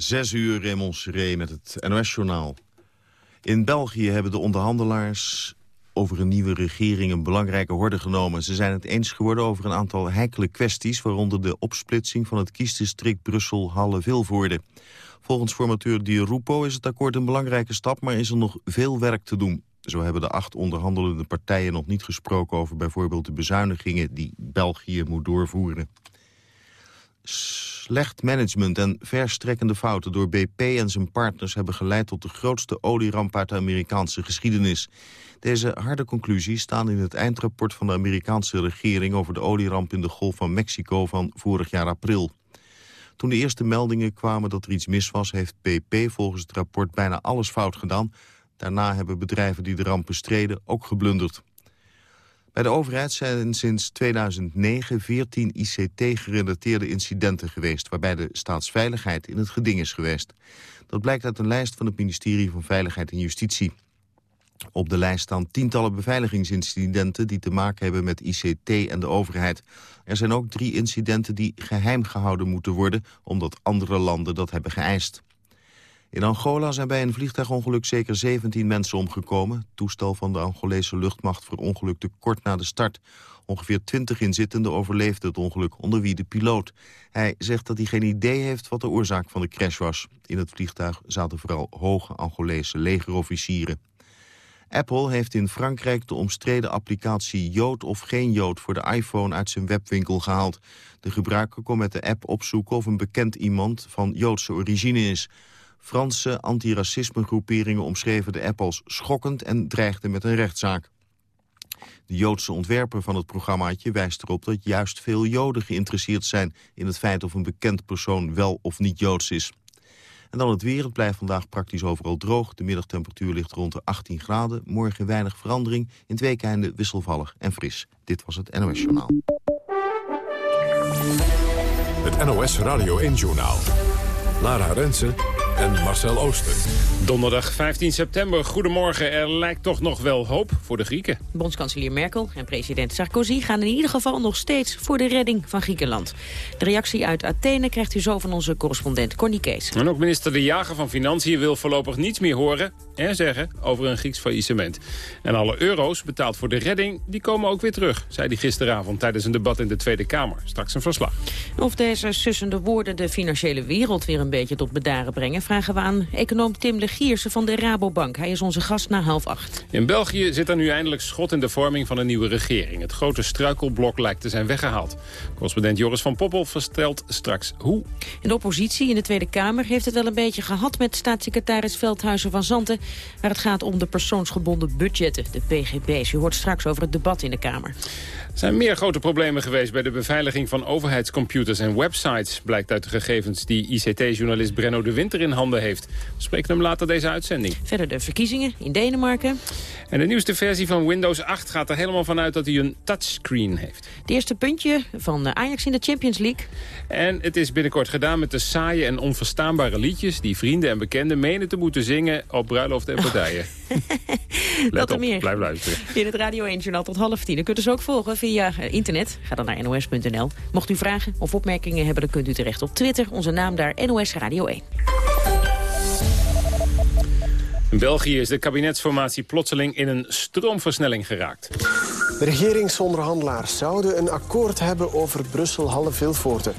Zes uur Raymond met het NOS-journaal. In België hebben de onderhandelaars over een nieuwe regering een belangrijke horde genomen. Ze zijn het eens geworden over een aantal heikele kwesties... waaronder de opsplitsing van het kiesdistrict Brussel-Halle-Vilvoorde. Volgens formateur Di Rupo is het akkoord een belangrijke stap... maar is er nog veel werk te doen. Zo hebben de acht onderhandelende partijen nog niet gesproken... over bijvoorbeeld de bezuinigingen die België moet doorvoeren. Slecht management en verstrekkende fouten door BP en zijn partners... hebben geleid tot de grootste olieramp uit de Amerikaanse geschiedenis. Deze harde conclusies staan in het eindrapport van de Amerikaanse regering... over de olieramp in de Golf van Mexico van vorig jaar april. Toen de eerste meldingen kwamen dat er iets mis was... heeft BP volgens het rapport bijna alles fout gedaan. Daarna hebben bedrijven die de ramp bestreden ook geblunderd. Bij de overheid zijn sinds 2009 14 ICT-gerelateerde incidenten geweest... waarbij de staatsveiligheid in het geding is geweest. Dat blijkt uit een lijst van het ministerie van Veiligheid en Justitie. Op de lijst staan tientallen beveiligingsincidenten die te maken hebben met ICT en de overheid. Er zijn ook drie incidenten die geheim gehouden moeten worden, omdat andere landen dat hebben geëist. In Angola zijn bij een vliegtuigongeluk zeker 17 mensen omgekomen. Toestel van de Angolese luchtmacht verongelukte kort na de start. Ongeveer 20 inzittenden overleefden het ongeluk, onder wie de piloot. Hij zegt dat hij geen idee heeft wat de oorzaak van de crash was. In het vliegtuig zaten vooral hoge Angolese legerofficieren. Apple heeft in Frankrijk de omstreden applicatie Jood of geen Jood voor de iPhone uit zijn webwinkel gehaald. De gebruiker kon met de app opzoeken of een bekend iemand van Joodse origine is. Franse antiracismegroeperingen omschreven de app als schokkend en dreigden met een rechtszaak. De Joodse ontwerper van het programmaatje wijst erop dat juist veel Joden geïnteresseerd zijn in het feit of een bekend persoon wel of niet Joods is. En dan het weer. Het blijft vandaag praktisch overal droog. De middagtemperatuur ligt rond de 18 graden. Morgen weinig verandering. In het weekende wisselvallig en fris. Dit was het NOS Journaal. Het NOS Radio 1 Journaal. Lara Rensen en Marcel Ooster. Donderdag 15 september, goedemorgen. Er lijkt toch nog wel hoop voor de Grieken. Bondskanselier Merkel en president Sarkozy gaan in ieder geval nog steeds voor de redding van Griekenland. De reactie uit Athene krijgt u zo van onze correspondent Connie Kees. En ook minister De Jager van Financiën wil voorlopig niets meer horen en zeggen over een Grieks faillissement. En alle euro's betaald voor de redding, die komen ook weer terug, zei hij gisteravond tijdens een debat in de Tweede Kamer. Straks een verslag. Of deze sussende woorden de financiële wereld weer een beetje tot bedaren brengen vragen we aan econoom Tim de Gierse van de Rabobank. Hij is onze gast na half acht. In België zit er nu eindelijk schot in de vorming van een nieuwe regering. Het grote struikelblok lijkt te zijn weggehaald. Correspondent Joris van Poppel verstelt straks hoe. En de oppositie in de Tweede Kamer heeft het wel een beetje gehad... met staatssecretaris Veldhuizen van Zanten... waar het gaat om de persoonsgebonden budgetten, de PGB's. U hoort straks over het debat in de Kamer. Er zijn meer grote problemen geweest bij de beveiliging van overheidscomputers en websites... blijkt uit de gegevens die ICT-journalist Brenno de Winter in handen heeft. We spreken hem later deze uitzending. Verder de verkiezingen in Denemarken. En de nieuwste versie van Windows 8 gaat er helemaal vanuit dat hij een touchscreen heeft. Het eerste puntje van Ajax in de Champions League. En het is binnenkort gedaan met de saaie en onverstaanbare liedjes... die vrienden en bekenden menen te moeten zingen op bruiloften en partijen. Dat op, meer. blijf luisteren. In het Radio 1-journaal tot half tien. U kunt dus ook volgen via eh, internet. Ga dan naar nos.nl. Mocht u vragen of opmerkingen hebben, dan kunt u terecht op Twitter. Onze naam daar, NOS Radio 1. In België is de kabinetsformatie plotseling in een stroomversnelling geraakt. De regeringsonderhandelaars zouden een akkoord hebben over Brussel-Halle-Vilvoorde.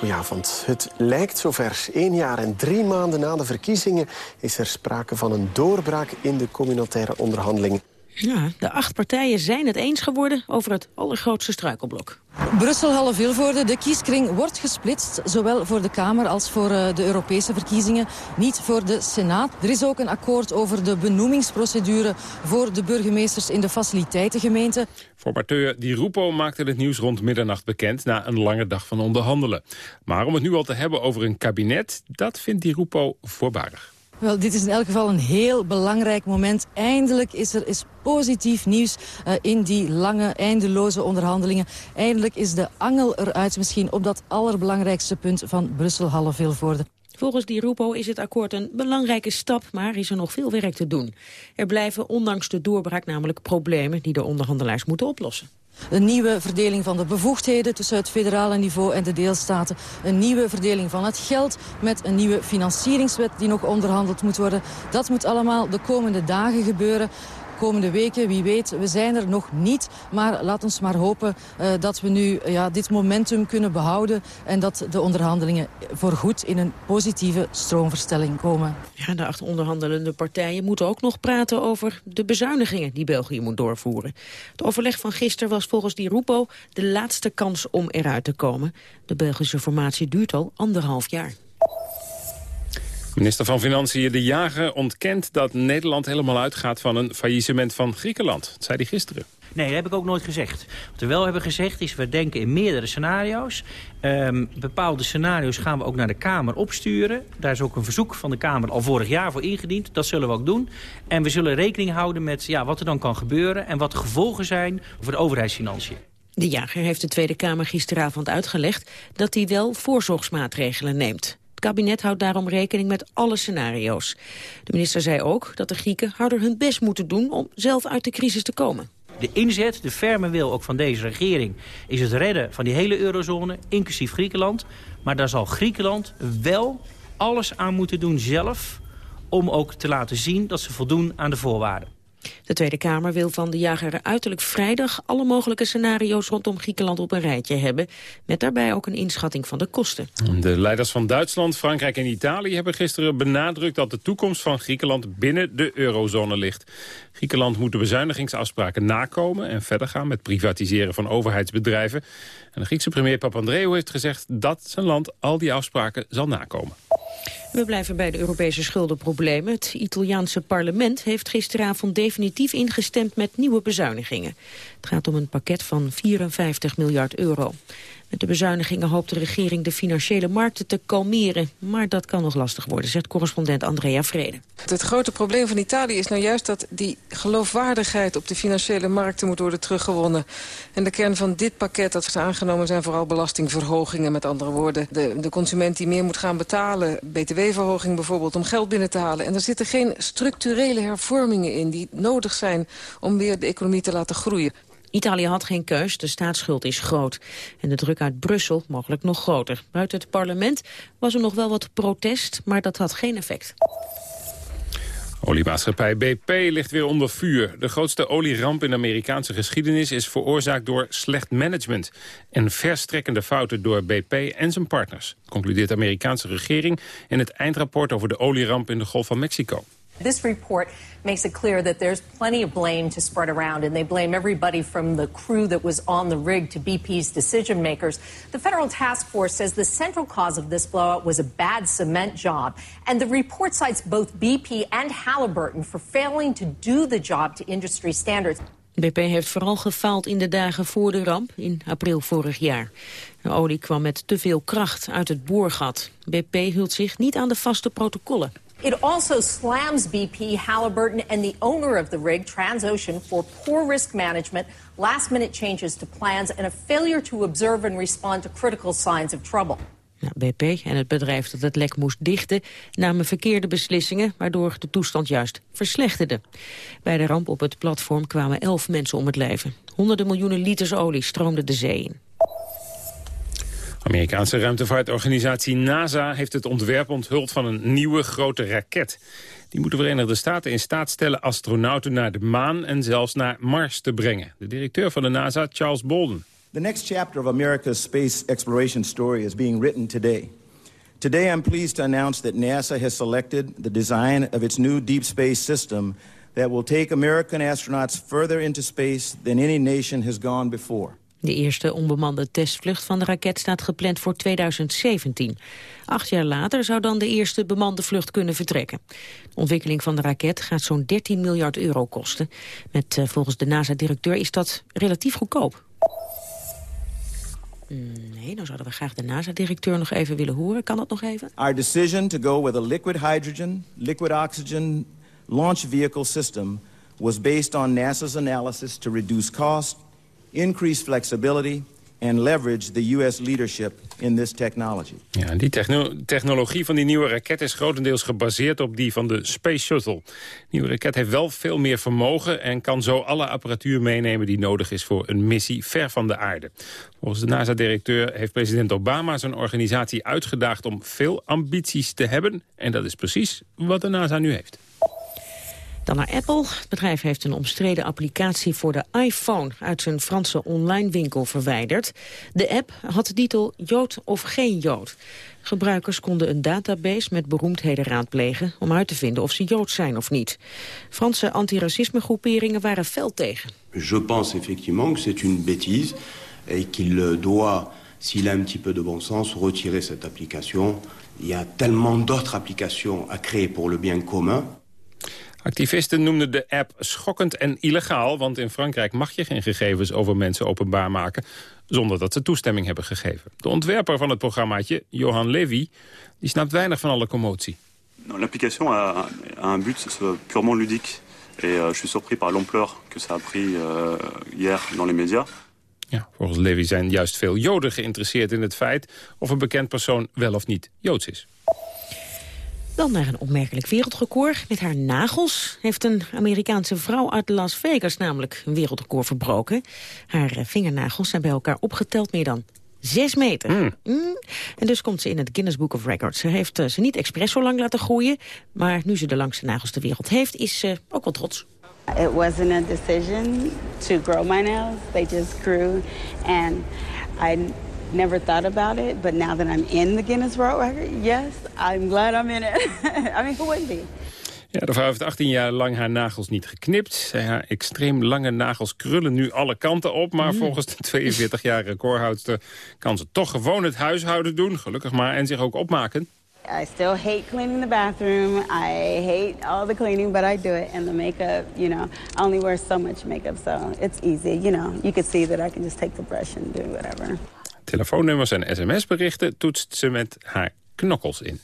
Goedenavond. Het lijkt zover. Eén jaar en drie maanden na de verkiezingen is er sprake van een doorbraak in de communautaire onderhandelingen. Ja, de acht partijen zijn het eens geworden over het allergrootste struikelblok. Brussel-Halle-Vilvoorde, de kieskring wordt gesplitst. Zowel voor de Kamer als voor uh, de Europese verkiezingen. Niet voor de Senaat. Er is ook een akkoord over de benoemingsprocedure... voor de burgemeesters in de faciliteitengemeente. Formateur Di Rupo maakte het nieuws rond middernacht bekend... na een lange dag van onderhandelen. Maar om het nu al te hebben over een kabinet... dat vindt Di Rupo voorbarig. Wel, dit is in elk geval een heel belangrijk moment. Eindelijk is er is positief nieuws uh, in die lange, eindeloze onderhandelingen. Eindelijk is de angel eruit misschien op dat allerbelangrijkste punt van Brussel-Halle-Vilvoorde. Volgens Di Rupo is het akkoord een belangrijke stap, maar is er nog veel werk te doen. Er blijven ondanks de doorbraak namelijk problemen die de onderhandelaars moeten oplossen. Een nieuwe verdeling van de bevoegdheden tussen het federale niveau en de deelstaten. Een nieuwe verdeling van het geld met een nieuwe financieringswet die nog onderhandeld moet worden. Dat moet allemaal de komende dagen gebeuren komende weken. Wie weet, we zijn er nog niet. Maar laat ons maar hopen uh, dat we nu ja, dit momentum kunnen behouden... en dat de onderhandelingen voorgoed in een positieve stroomverstelling komen. Ja, de acht onderhandelende partijen moeten ook nog praten over de bezuinigingen die België moet doorvoeren. Het overleg van gisteren was volgens die Rupo de laatste kans om eruit te komen. De Belgische formatie duurt al anderhalf jaar. Minister van Financiën De Jager ontkent dat Nederland helemaal uitgaat van een faillissement van Griekenland. Dat zei hij gisteren. Nee, dat heb ik ook nooit gezegd. Wat we wel hebben gezegd is, we denken in meerdere scenario's. Um, bepaalde scenario's gaan we ook naar de Kamer opsturen. Daar is ook een verzoek van de Kamer al vorig jaar voor ingediend. Dat zullen we ook doen. En we zullen rekening houden met ja, wat er dan kan gebeuren... en wat de gevolgen zijn voor de overheidsfinanciën. De jager heeft de Tweede Kamer gisteravond uitgelegd... dat hij wel voorzorgsmaatregelen neemt. Kabinet houdt daarom rekening met alle scenario's. De minister zei ook dat de Grieken harder hun best moeten doen om zelf uit de crisis te komen. De inzet, de ferme wil ook van deze regering... is het redden van die hele eurozone, inclusief Griekenland. Maar daar zal Griekenland wel alles aan moeten doen zelf... om ook te laten zien dat ze voldoen aan de voorwaarden. De Tweede Kamer wil van de jager uiterlijk vrijdag alle mogelijke scenario's rondom Griekenland op een rijtje hebben. Met daarbij ook een inschatting van de kosten. De leiders van Duitsland, Frankrijk en Italië hebben gisteren benadrukt dat de toekomst van Griekenland binnen de eurozone ligt. Griekenland moet de bezuinigingsafspraken nakomen en verder gaan met privatiseren van overheidsbedrijven. En de Griekse premier Papandreou heeft gezegd dat zijn land al die afspraken zal nakomen. We blijven bij de Europese schuldenproblemen. Het Italiaanse parlement heeft gisteravond definitief ingestemd met nieuwe bezuinigingen. Het gaat om een pakket van 54 miljard euro. Met de bezuinigingen hoopt de regering de financiële markten te kalmeren. Maar dat kan nog lastig worden, zegt correspondent Andrea Vrede. Het grote probleem van Italië is nou juist dat die geloofwaardigheid op de financiële markten moet worden teruggewonnen. En de kern van dit pakket dat is aangenomen zijn vooral belastingverhogingen. Met andere woorden, de, de consument die meer moet gaan betalen, btw-verhoging bijvoorbeeld, om geld binnen te halen. En er zitten geen structurele hervormingen in die nodig zijn om weer de economie te laten groeien. Italië had geen keus, de staatsschuld is groot. En de druk uit Brussel mogelijk nog groter. Buiten het parlement was er nog wel wat protest, maar dat had geen effect. Oliemaatschappij BP ligt weer onder vuur. De grootste olieramp in de Amerikaanse geschiedenis is veroorzaakt door slecht management en verstrekkende fouten door BP en zijn partners, concludeert de Amerikaanse regering in het eindrapport over de olieramp in de Golf van Mexico. This report makes it clear that there's plenty of blame to spread around, and they blame everybody from the crew that was on the rig to BP's decision makers. The federal task force says the central cause of this blowout was a bad cement job, and the report cites both BP and Halliburton for failing to do the job to industry standards. BP heeft vooral gefaald in de dagen voor de ramp, in april vorig jaar. De olie kwam met te veel kracht uit het boorgat. BP hield zich niet aan de vaste protocollen. It also slams BP, Halliburton, and the owner of the rig, Transocean, for poor risk management, last minute changes to plans, and a failure to observe and respond to critical signs of trouble. BP en het bedrijf dat het lek moest dichten namen verkeerde beslissingen, waardoor de toestand juist verslechterde. Bij de ramp op het platform kwamen elf mensen om het leven. Honderden miljoenen liters olie stroomden de zee in. Amerikaanse ruimtevaartorganisatie NASA heeft het ontwerp onthuld van een nieuwe grote raket. Die moet de Verenigde Staten in staat stellen astronauten naar de maan en zelfs naar Mars te brengen. De directeur van de NASA, Charles Bolden. The next chapter of America's space exploration story is being written today. Today I'm pleased to announce that NASA has selected the design of its new deep space system that will take American astronauts further into space than any nation has gone before. De eerste onbemande testvlucht van de raket staat gepland voor 2017. Acht jaar later zou dan de eerste bemande vlucht kunnen vertrekken. De ontwikkeling van de raket gaat zo'n 13 miljard euro kosten. Met uh, volgens de NASA-directeur is dat relatief goedkoop. Nee, dan zouden we graag de NASA-directeur nog even willen horen. Kan dat nog even? Our decision to go with a liquid hydrogen, liquid oxygen launch vehicle system was based on NASA's analysis to reduce cost increase flexibility and leverage the U.S. leadership in this technology. Ja, die technologie van die nieuwe raket is grotendeels gebaseerd op die van de Space Shuttle. De nieuwe raket heeft wel veel meer vermogen en kan zo alle apparatuur meenemen die nodig is voor een missie ver van de aarde. Volgens de NASA-directeur heeft president Obama zijn organisatie uitgedaagd om veel ambities te hebben. En dat is precies wat de NASA nu heeft. Dan naar Apple. Het bedrijf heeft een omstreden applicatie voor de iPhone uit zijn Franse online winkel verwijderd. De app had de titel Jood of geen Jood. Gebruikers konden een database met beroemdheden raadplegen om uit te vinden of ze Jood zijn of niet. Franse antiracismegroeperingen waren fel tegen. Je pense effectivement que c'est une bêtise et qu'il doit, s'il a un petit peu de bon sens, retirer cette application. Il y a tellement d'autres applications à créer pour le bien commun Activisten noemden de app schokkend en illegaal... want in Frankrijk mag je geen gegevens over mensen openbaar maken... zonder dat ze toestemming hebben gegeven. De ontwerper van het programmaatje, Johan Levy, die snapt weinig van alle commotie. L'application a, a un but purement ludique. Et euh, je suis surpris par l'ampleur que ça a pris euh, hier dans les médias. Ja, volgens Levy zijn juist veel Joden geïnteresseerd in het feit... of een bekend persoon wel of niet Joods is. Dan naar een opmerkelijk wereldrecord. Met haar nagels heeft een Amerikaanse vrouw uit Las Vegas namelijk een wereldrecord verbroken. Haar eh, vingernagels zijn bij elkaar opgeteld meer dan 6 meter. Mm. Mm. En dus komt ze in het Guinness Book of Records. Ze heeft uh, ze niet expres zo lang laten groeien. Maar nu ze de langste nagels ter wereld heeft, is ze ook wel trots. It wasn't a decision to grow my nails. They just grew. And I never thought about it, but now that I'm in the Guinness World Record, yes, I'm glad I'm in it. I mean, who wouldn't be? Ja, de vrouw heeft 18 jaar lang haar nagels niet geknipt. Haar extreem lange nagels krullen nu alle kanten op. Maar mm. volgens de 42-jarige recordhoudster kan ze toch gewoon het huishouden doen. Gelukkig maar. En zich ook opmaken. I still hate cleaning the bathroom. I hate all the cleaning, but I do it. And the makeup, you know, I only wear so much makeup, so it's easy. You know, you can see that I can just take the brush and do whatever. Telefoonnummers en sms-berichten toetst ze met haar knokkels in.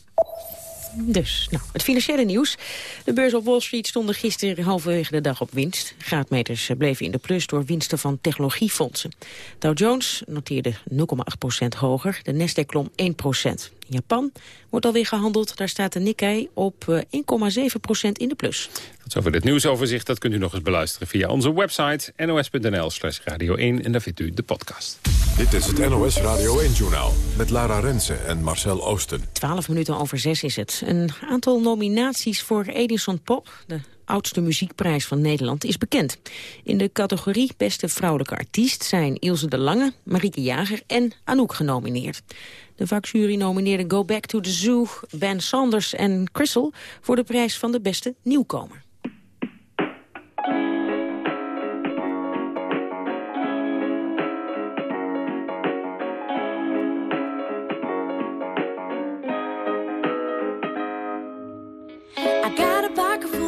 Dus, nou, het financiële nieuws. De beurs op Wall Street stonden gisteren halverwege de dag op winst. Graadmeters bleven in de plus door winsten van technologiefondsen. Dow Jones noteerde 0,8% hoger, de Nasdaq klom 1% in Japan wordt alweer gehandeld. Daar staat de Nikkei op 1,7% eh, in de plus. Tot over dit nieuwsoverzicht. Dat kunt u nog eens beluisteren via onze website nos.nl slash radio 1. En daar vindt u de podcast. Dit is het NOS Radio 1-journaal met Lara Rensen en Marcel Oosten. 12 minuten over 6 is het. Een aantal nominaties voor Edison Pop, de oudste muziekprijs van Nederland, is bekend. In de categorie Beste Vrouwelijke Artiest zijn Ilse de Lange, Marieke Jager en Anouk genomineerd. De vakjury nomineerde Go Back to the Zoo, Ben Sanders en Crystal... voor de prijs van de beste nieuwkomer.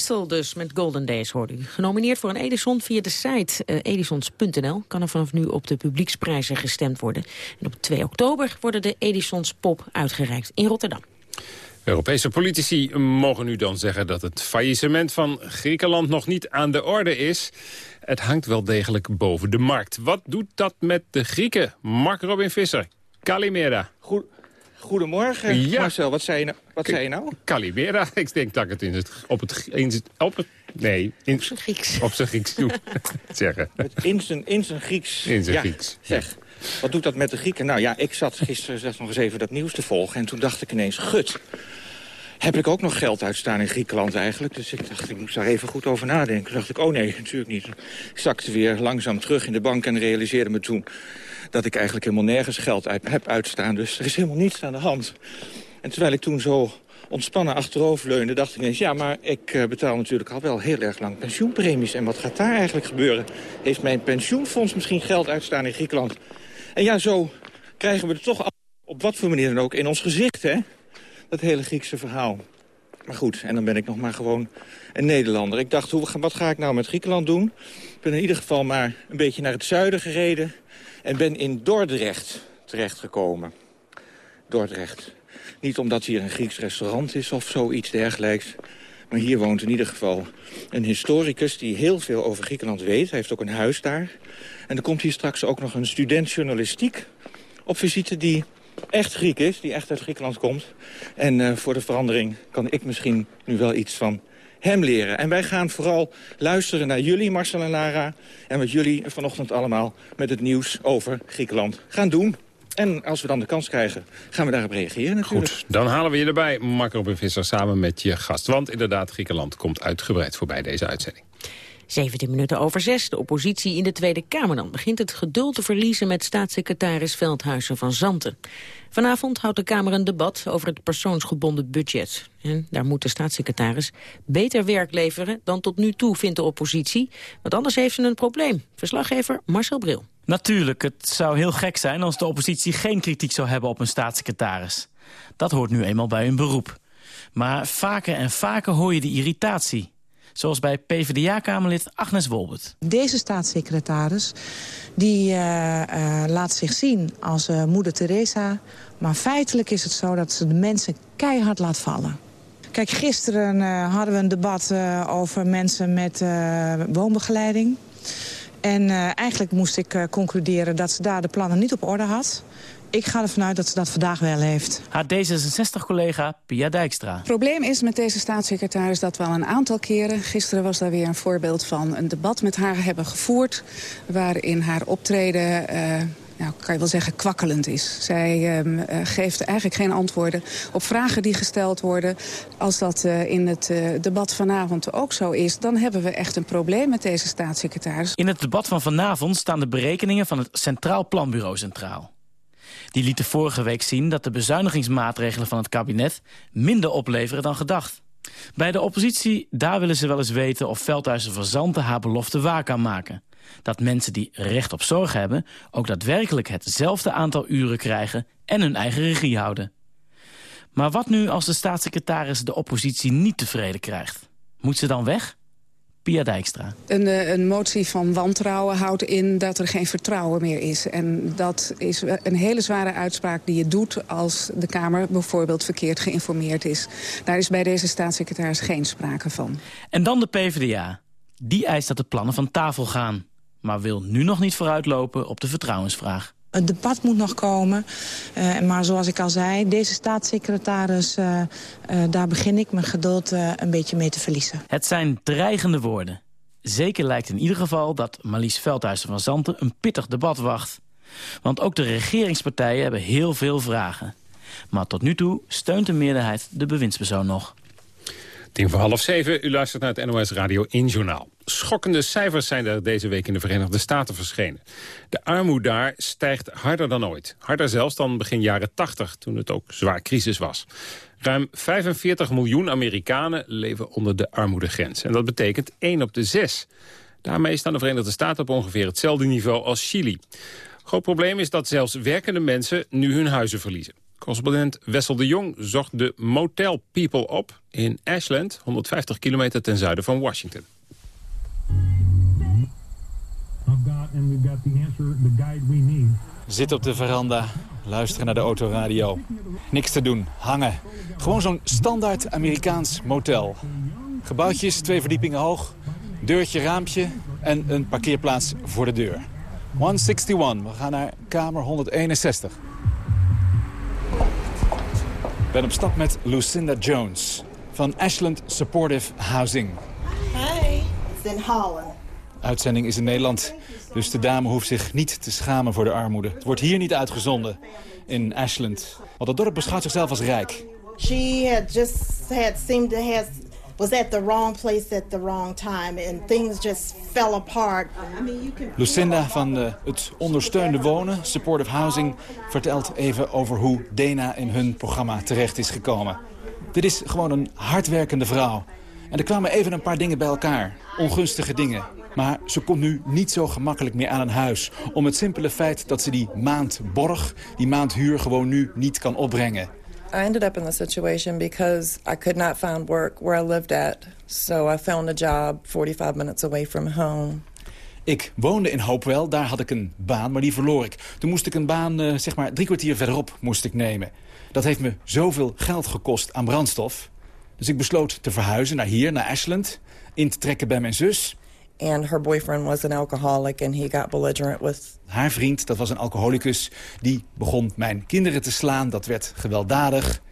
Crystal dus, met Golden Days hoorde u. Genomineerd voor een Edison via de site uh, edisons.nl... kan er vanaf nu op de publieksprijzen gestemd worden. En op 2 oktober worden de Edisons Pop uitgereikt in Rotterdam. Europese politici mogen nu dan zeggen dat het faillissement van Griekenland nog niet aan de orde is. Het hangt wel degelijk boven de markt. Wat doet dat met de Grieken? Mark Robin Visser, Calimera. Goed, Goedemorgen, ja. Marcel. Wat zei je nou? Wat zei je nou? Ik denk dat ik het, in het op het... In op het nee. In, op zijn Grieks. Op zijn Grieks toe zeggen. In zijn, in zijn Grieks. In zijn Grieks. Zeg. Wat doet dat met de Grieken? Nou ja, ik zat gisteren nog eens even dat nieuws te volgen. En toen dacht ik ineens, gut. Heb ik ook nog geld uitstaan in Griekenland eigenlijk? Dus ik dacht, ik moest daar even goed over nadenken. Toen dacht ik, oh nee, natuurlijk niet. Ik zakte weer langzaam terug in de bank en realiseerde me toen dat ik eigenlijk helemaal nergens geld uit, heb uitstaan. Dus er is helemaal niets aan de hand. En terwijl ik toen zo ontspannen achterover leunde, dacht ik ineens... ja, maar ik uh, betaal natuurlijk al wel heel erg lang pensioenpremies. En wat gaat daar eigenlijk gebeuren? Heeft mijn pensioenfonds misschien geld uitstaan in Griekenland? En ja, zo krijgen we het toch op wat voor manier dan ook in ons gezicht, hè? Dat hele Griekse verhaal. Maar goed, en dan ben ik nog maar gewoon een Nederlander. Ik dacht, hoe, wat ga ik nou met Griekenland doen? Ik ben in ieder geval maar een beetje naar het zuiden gereden... en ben in Dordrecht terechtgekomen. Dordrecht. Niet omdat hier een Grieks restaurant is of zoiets dergelijks... maar hier woont in ieder geval een historicus die heel veel over Griekenland weet. Hij heeft ook een huis daar. En er komt hier straks ook nog een student journalistiek op visite... die echt Griek is, die echt uit Griekenland komt. En uh, voor de verandering kan ik misschien nu wel iets van hem leren. En wij gaan vooral luisteren naar jullie, Marcel en Lara... en wat jullie vanochtend allemaal met het nieuws over Griekenland gaan doen. En als we dan de kans krijgen, gaan we daarop reageren natuurlijk. Goed, dan halen we je erbij, Marco Visser, samen met je gast. Want inderdaad, Griekenland komt uitgebreid voorbij deze uitzending. 17 minuten over 6. De oppositie in de Tweede Kamer dan begint het geduld te verliezen met staatssecretaris Veldhuizen van Zanten. Vanavond houdt de Kamer een debat over het persoonsgebonden budget. En daar moet de staatssecretaris beter werk leveren dan tot nu toe, vindt de oppositie. Want anders heeft ze een probleem. Verslaggever Marcel Bril. Natuurlijk, het zou heel gek zijn als de oppositie geen kritiek zou hebben op een staatssecretaris. Dat hoort nu eenmaal bij hun beroep. Maar vaker en vaker hoor je de irritatie. Zoals bij PvdA-kamerlid Agnes Wolbert. Deze staatssecretaris die, uh, uh, laat zich zien als uh, moeder Teresa. Maar feitelijk is het zo dat ze de mensen keihard laat vallen. Kijk, gisteren hadden we een debat over mensen met woonbegeleiding. En eigenlijk moest ik concluderen dat ze daar de plannen niet op orde had. Ik ga ervan uit dat ze dat vandaag wel heeft. Haar D66-collega Pia Dijkstra. Het probleem is met deze staatssecretaris dat we al een aantal keren... gisteren was daar weer een voorbeeld van een debat met haar hebben gevoerd... waarin haar optreden... Uh, nou, kan je wel zeggen, kwakkelend is. Zij uh, geeft eigenlijk geen antwoorden op vragen die gesteld worden. Als dat uh, in het uh, debat vanavond ook zo is... dan hebben we echt een probleem met deze staatssecretaris. In het debat van vanavond staan de berekeningen van het Centraal Planbureau centraal. Die lieten vorige week zien dat de bezuinigingsmaatregelen van het kabinet minder opleveren dan gedacht. Bij de oppositie, daar willen ze wel eens weten of Veldhuizen Verzanten haar belofte waar kan maken. Dat mensen die recht op zorg hebben ook daadwerkelijk hetzelfde aantal uren krijgen en hun eigen regie houden. Maar wat nu als de staatssecretaris de oppositie niet tevreden krijgt? Moet ze dan weg? Pia Dijkstra. Een, eh, een, motie van wantrouwen houdt in dat er geen vertrouwen meer is. En dat is een hele zware uitspraak die je doet als de Kamer bijvoorbeeld verkeerd geïnformeerd is. Daar is bij deze staatssecretaris geen sprake van. En dan de PvdA. Die eist dat de plannen van tafel gaan. Maar wil nu nog niet vooruitlopen op de vertrouwensvraag. Het debat moet nog komen. Uh, maar zoals ik al zei, deze staatssecretaris... Uh, uh, daar begin ik mijn geduld een beetje mee te verliezen. Het zijn dreigende woorden. Zeker lijkt in ieder geval dat Marlies Veldhuizen van Zanten... een pittig debat wacht. Want ook de regeringspartijen hebben heel veel vragen. Maar tot nu toe steunt de meerderheid de bewindspersoon nog. Tien voor half zeven, u luistert naar het NOS Radio 1 Journaal. Schokkende cijfers zijn er deze week in de Verenigde Staten verschenen. De armoede daar stijgt harder dan ooit. Harder zelfs dan begin jaren 80, toen het ook zwaar crisis was. Ruim 45 miljoen Amerikanen leven onder de armoedegrens. En dat betekent 1 op de 6. Daarmee staan de Verenigde Staten op ongeveer hetzelfde niveau als Chili. Groot probleem is dat zelfs werkende mensen nu hun huizen verliezen. Correspondent Wessel de Jong zocht de Motel People op in Ashland... 150 kilometer ten zuiden van Washington. Zit op de veranda, luisteren naar de autoradio. Niks te doen, hangen. Gewoon zo'n standaard Amerikaans motel. Gebouwtjes, twee verdiepingen hoog, deurtje, raampje en een parkeerplaats voor de deur. 161, we gaan naar kamer 161. Ik ben op stap met Lucinda Jones van Ashland Supportive Housing. Hi, it's in Holland. Uitzending is in Nederland, dus de dame hoeft zich niet te schamen voor de armoede. Het wordt hier niet uitgezonden, in Ashland. Want het dorp beschouwt zichzelf als rijk. She had just had seemed to have Lucinda van uh, het ondersteunde wonen, Supportive Housing, vertelt even over hoe Dena in hun programma terecht is gekomen. Dit is gewoon een hardwerkende vrouw. En er kwamen even een paar dingen bij elkaar. Ongunstige dingen. Maar ze komt nu niet zo gemakkelijk meer aan een huis. Om het simpele feit dat ze die maand borg, die maand huur gewoon nu niet kan opbrengen. I ended up in the situation because I could not find work where I lived at. So I found a job 45 minutes away from home. Ik woonde in Hopewell, daar had ik een baan, maar die verloor ik. Toen moest ik een baan, uh, zeg maar drie kwartier verderop, moest ik nemen. Dat heeft me zoveel geld gekost aan brandstof. Dus ik besloot te verhuizen naar hier, naar Ashland. In te trekken bij mijn zus. And her boyfriend was an alcoholic and he got belligerent with... Haar vriend, dat was een alcoholicus, die begon mijn kinderen te slaan. Dat werd gewelddadig.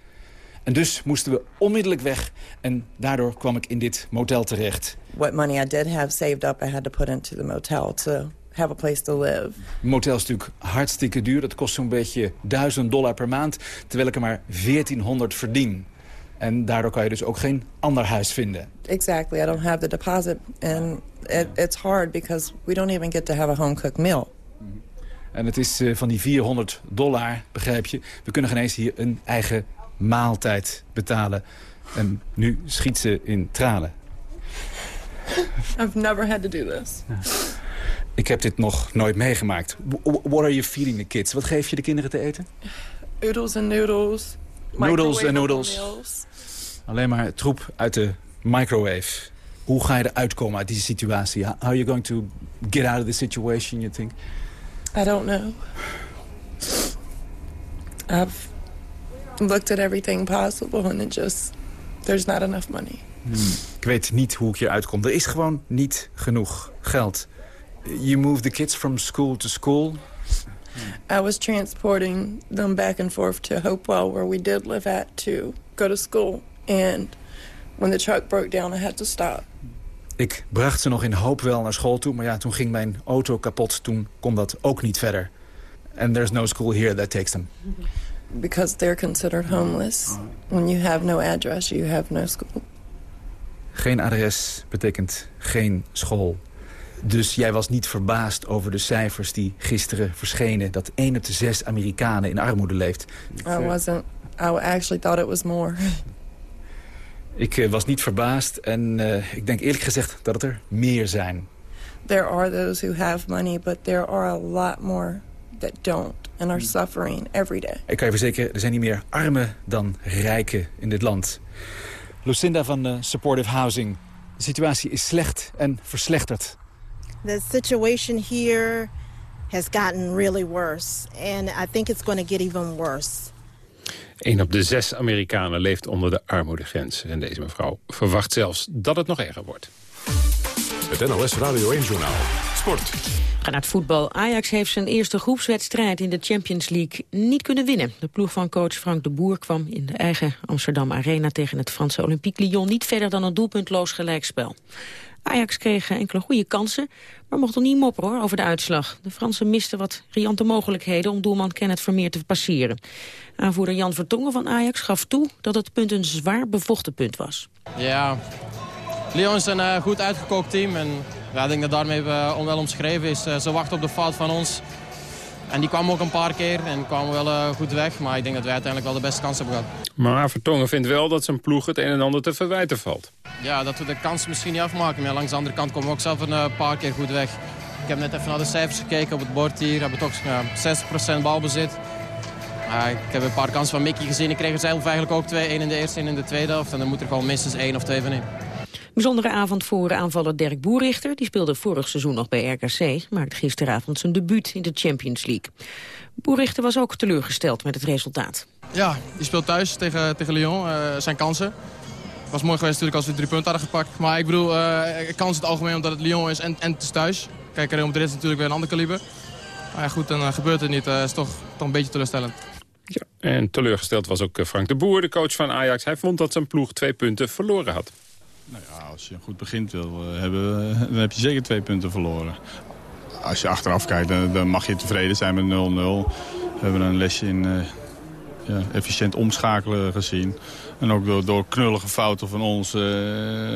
En dus moesten we onmiddellijk weg. En daardoor kwam ik in dit motel terecht. What money I did have saved up, I had to put into the motel to have a place to live. Motel is natuurlijk hartstikke duur. Dat kost zo'n beetje 1000 dollar per maand. Terwijl ik er maar 1400 verdien. En daardoor kan je dus ook geen ander huis vinden. Exactly. I don't have the deposit. And it, it's hard because we don't even get to have a home-cooked meal. En het is uh, van die 400 dollar, begrijp je. We kunnen geen eens hier een eigen maaltijd betalen. En nu schiet ze in tranen. I've never had to do this. Ik heb dit nog nooit meegemaakt. What are you feeding the kids? Wat geef je de kinderen te eten? Oodles en noodles. Noodles en noodles. Alleen maar troep uit de microwave. Hoe ga je eruit komen uit deze situatie? How are you going to get out of the situation, you think? I don't know. I've looked at everything possible and it just... There's not enough money. Hmm. Ik weet niet hoe ik hier uitkom. Er is gewoon niet genoeg geld. You move the kids from school to school. I was transporting them back and forth to Hopewell, where we did live at, to go to school. And when the truck broke down, I had to stop. Ik bracht ze nog in Hopewell naar school toe, maar ja, toen ging mijn auto kapot. Toen kon dat ook niet verder. And there's no school here that takes them. Because they're considered homeless. When you have no address, you have no school. Geen adres betekent geen school. Dus jij was niet verbaasd over de cijfers die gisteren verschenen... dat 1 op de 6 Amerikanen in armoede leeft. I wasn't. I actually thought it was more. Ik uh, was niet verbaasd en uh, ik denk eerlijk gezegd dat het er meer zijn. There are those who have money, but there are a lot more that don't and are suffering every day. Ik kan je verzekeren, er zijn niet meer armen dan rijken in dit land. Lucinda van uh, Supportive Housing. De situatie is slecht en verslechterd. The situation here has gotten really worse. And I think it's going to get even worse. Een op de zes Amerikanen leeft onder de armoedegrens. En deze mevrouw verwacht zelfs dat het nog erger wordt. Het NOS Radio 1 Journaal. Sport. Gaan naar het voetbal. Ajax heeft zijn eerste groepswedstrijd in de Champions League niet kunnen winnen. De ploeg van coach Frank de Boer kwam in de eigen Amsterdam Arena tegen het Franse Olympique Lyon niet verder dan een doelpuntloos gelijkspel. Ajax kreeg enkele goede kansen, maar mocht er niet mopperen hoor, over de uitslag. De Fransen misten wat riante mogelijkheden om doelman Kenneth Vermeer te passeren. Aanvoerder Jan Vertongen van Ajax gaf toe dat het punt een zwaar bevochten punt was. Ja, Lyon is een uh, goed uitgekookt team en ja, ik denk dat daarmee uh, onwel omschreven is. Uh, ze wachten op de fout van ons. En die kwam ook een paar keer en kwamen wel uh, goed weg. Maar ik denk dat wij uiteindelijk wel de beste kans hebben gehad. Maar Vertongen vindt wel dat zijn ploeg het een en ander te verwijten valt. Ja, dat we de kans misschien niet afmaken. Maar langs de andere kant komen we ook zelf een uh, paar keer goed weg. Ik heb net even naar de cijfers gekeken op het bord hier. We hebben toch uh, 60% balbezit. ik heb een paar kansen van Mickey gezien. Ik kreeg er zelf eigenlijk ook twee. één in de eerste en in de tweede helft. En dan moet er gewoon minstens één of twee van in. Bijzondere avond voor aanvaller Dirk Boerichter. Die speelde vorig seizoen nog bij RKC. Maakte gisteravond zijn debuut in de Champions League. Boerichter was ook teleurgesteld met het resultaat. Ja, die speelt thuis tegen, tegen Lyon. Uh, zijn kansen. Het was mooi geweest natuurlijk als we drie punten hadden gepakt. Maar ik bedoel, uh, kans in het algemeen omdat het Lyon is en, en het is thuis. Kijk, Real Madrid is natuurlijk weer een ander kaliber. Maar ja, goed, dan uh, gebeurt het niet. Dat is toch, toch een beetje teleurstellend. Ja, en teleurgesteld was ook Frank de Boer, de coach van Ajax. Hij vond dat zijn ploeg twee punten verloren had. Nou ja, als je een goed begint wil hebben, dan heb je zeker twee punten verloren. Als je achteraf kijkt, dan, mag je tevreden zijn met 0-0. We hebben een lesje in uh, ja, efficiënt omschakelen gezien. En ook door, knullige fouten van ons uh,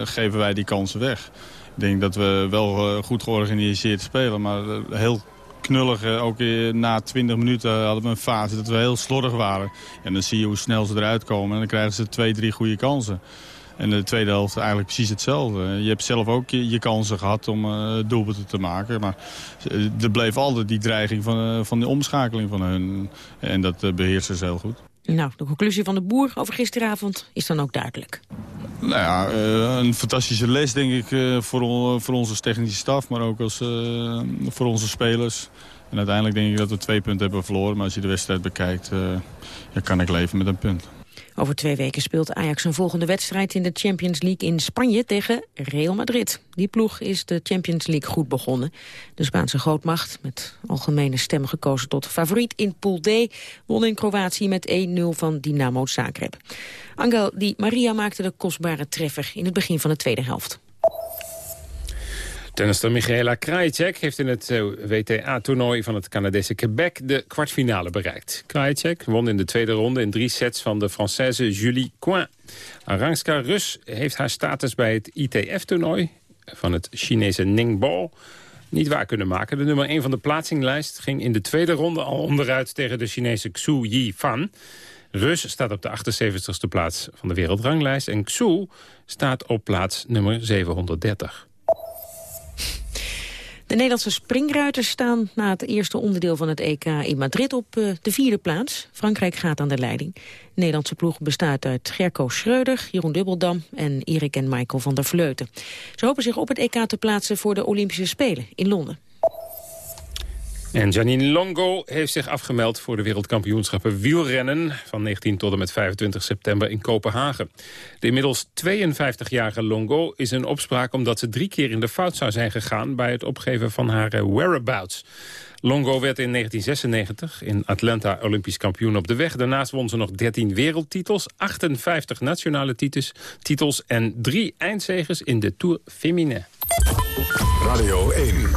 geven wij die kansen weg. Ik denk dat we wel goed georganiseerd spelen, maar heel knullig. ook na 20 minuten hadden we een fase dat we heel slordig waren. En dan zie je hoe snel ze eruit komen en dan krijgen ze twee, drie goede kansen. En de tweede helft eigenlijk precies hetzelfde. Je hebt zelf ook je, je kansen gehad om uh, doelpunten te maken. Maar er bleef altijd die dreiging van, uh, van de omschakeling van hun. En dat uh, beheersen ze heel goed. Nou, de conclusie van de boer over gisteravond is dan ook duidelijk. Nou ja, een fantastische les denk ik voor, voor onze technische staf, maar ook als, voor onze spelers. En uiteindelijk denk ik dat we twee punten hebben verloren. Maar als je de wedstrijd bekijkt, ja, kan ik leven met een punt. Over twee weken speelt Ajax een volgende wedstrijd in de Champions League in Spanje tegen Real Madrid. Die ploeg is de Champions League goed begonnen. De Spaanse grootmacht, met algemene stem gekozen tot favoriet in Pool D, won in Kroatië met 1-0 van Dynamo Zagreb. Angel Di Maria maakte de kostbare treffer in het begin van de tweede helft. Tennister Michaela Krajicek heeft in het eh, WTA-toernooi van het Canadese Quebec de kwartfinale bereikt. Krajicek won in de tweede ronde in drie sets van de Française Julie Coin. Arangska Rus heeft haar status bij het ITF-toernooi van het Chinese Ningbo niet waar kunnen maken. De nummer 1 van de plaatsinglijst ging in de tweede ronde al onderuit tegen de Chinese Xu Yifan. Rus staat op de 78ste plaats van de wereldranglijst en Xu staat op plaats nummer 730. De Nederlandse springruiters staan na het eerste onderdeel van het EK in Madrid op uh, de vierde plaats. Frankrijk gaat aan de leiding. De Nederlandse ploeg bestaat uit Gerco Schreuder, Jeroen Dubbeldam en Erik en Michael van der Vleuten. Ze hopen zich op het EK te plaatsen voor de Olympische Spelen in Londen. En Janine Longo heeft zich afgemeld voor de wereldkampioenschappen wielrennen... van 19 tot en met 25 september in Kopenhagen. De inmiddels 52-jarige Longo is een opspraak omdat ze drie keer in de fout zou zijn gegaan... bij het opgeven van haar eh, whereabouts. Longo werd in 1996 in Atlanta Olympisch kampioen op de weg. Daarnaast won ze nog 13 wereldtitels, 58 nationale titels, titels en drie eindzegers in de Tour Féminin. Radio 1, het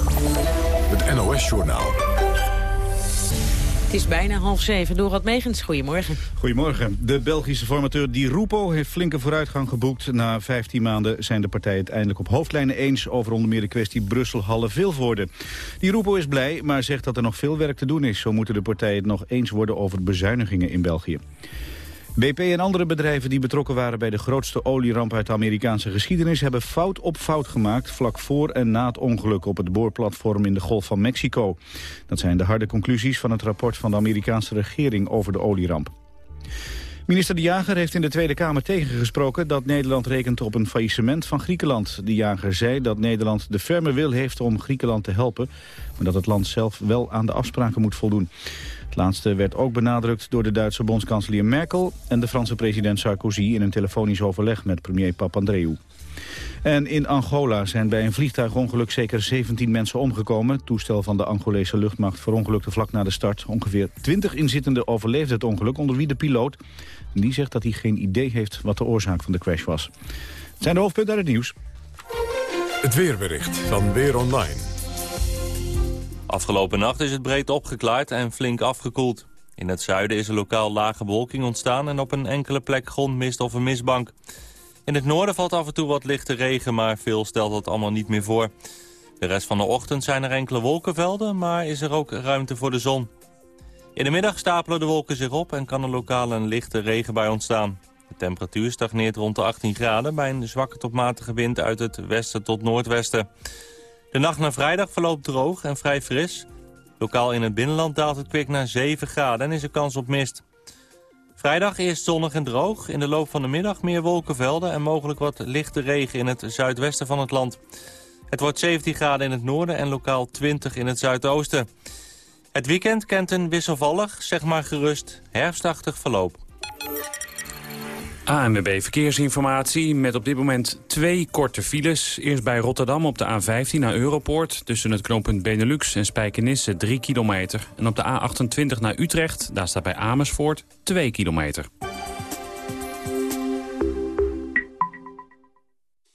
NOS-journaal. Het is bijna half zeven. Dorot Megens, goedemorgen. Goedemorgen. De Belgische formateur Di Rupo heeft flinke vooruitgang geboekt. Na 15 maanden zijn de partijen het eindelijk op hoofdlijnen eens... over onder meer de kwestie Brussel-Halle-Vilvoorde. Di Rupo is blij, maar zegt dat er nog veel werk te doen is. Zo moeten de partijen het nog eens worden over bezuinigingen in België. BP en andere bedrijven die betrokken waren bij de grootste olieramp uit de Amerikaanse geschiedenis hebben fout op fout gemaakt vlak voor en na het ongeluk op het boorplatform in de Golf van Mexico. Dat zijn de harde conclusies van het rapport van de Amerikaanse regering over de olieramp. Minister De Jager heeft in de Tweede Kamer tegengesproken dat Nederland rekent op een faillissement van Griekenland. De Jager zei dat Nederland de ferme wil heeft om Griekenland te helpen, maar dat het land zelf wel aan de afspraken moet voldoen. Laatste werd ook benadrukt door de Duitse bondskanselier Merkel... en de Franse president Sarkozy in een telefonisch overleg met premier Papandreou. En in Angola zijn bij een vliegtuigongeluk zeker 17 mensen omgekomen. Het toestel van de Angolese luchtmacht verongelukte vlak na de start. Ongeveer 20 inzittenden overleefden het ongeluk, onder wie de piloot. die zegt dat hij geen idee heeft wat de oorzaak van de crash was. Het zijn de hoofdpunten uit het nieuws. Het weerbericht van Weer Online. Afgelopen nacht is het breed opgeklaard en flink afgekoeld. In het zuiden is er lokaal lage bewolking ontstaan... en op een enkele plek grondmist of een mistbank. In het noorden valt af en toe wat lichte regen... maar veel stelt dat allemaal niet meer voor. De rest van de ochtend zijn er enkele wolkenvelden... maar is er ook ruimte voor de zon. In de middag stapelen de wolken zich op... en kan er lokaal een lichte regenbui ontstaan. De temperatuur stagneert rond de 18 graden... bij een zwakke tot matige wind uit het westen tot noordwesten. De nacht naar vrijdag verloopt droog en vrij fris. Lokaal in het binnenland daalt het kwik naar 7 graden en is er kans op mist. Vrijdag eerst zonnig en droog. In de loop van de middag meer wolkenvelden en mogelijk wat lichte regen in het zuidwesten van het land. Het wordt 17 graden in het noorden en lokaal 20 in het zuidoosten. Het weekend kent een wisselvallig, zeg maar gerust, herfstachtig verloop. ANWB Verkeersinformatie met op dit moment twee korte files. Eerst bij Rotterdam op de A15 naar Europoort... tussen het knooppunt Benelux en Spijkenisse 3 kilometer. En op de A28 naar Utrecht, daar staat bij Amersfoort 2 kilometer.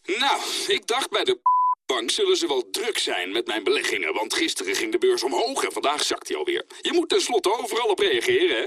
Nou, ik dacht bij de bank zullen ze wel druk zijn met mijn beleggingen... want gisteren ging de beurs omhoog en vandaag zakt hij alweer. Je moet tenslotte overal op reageren, hè?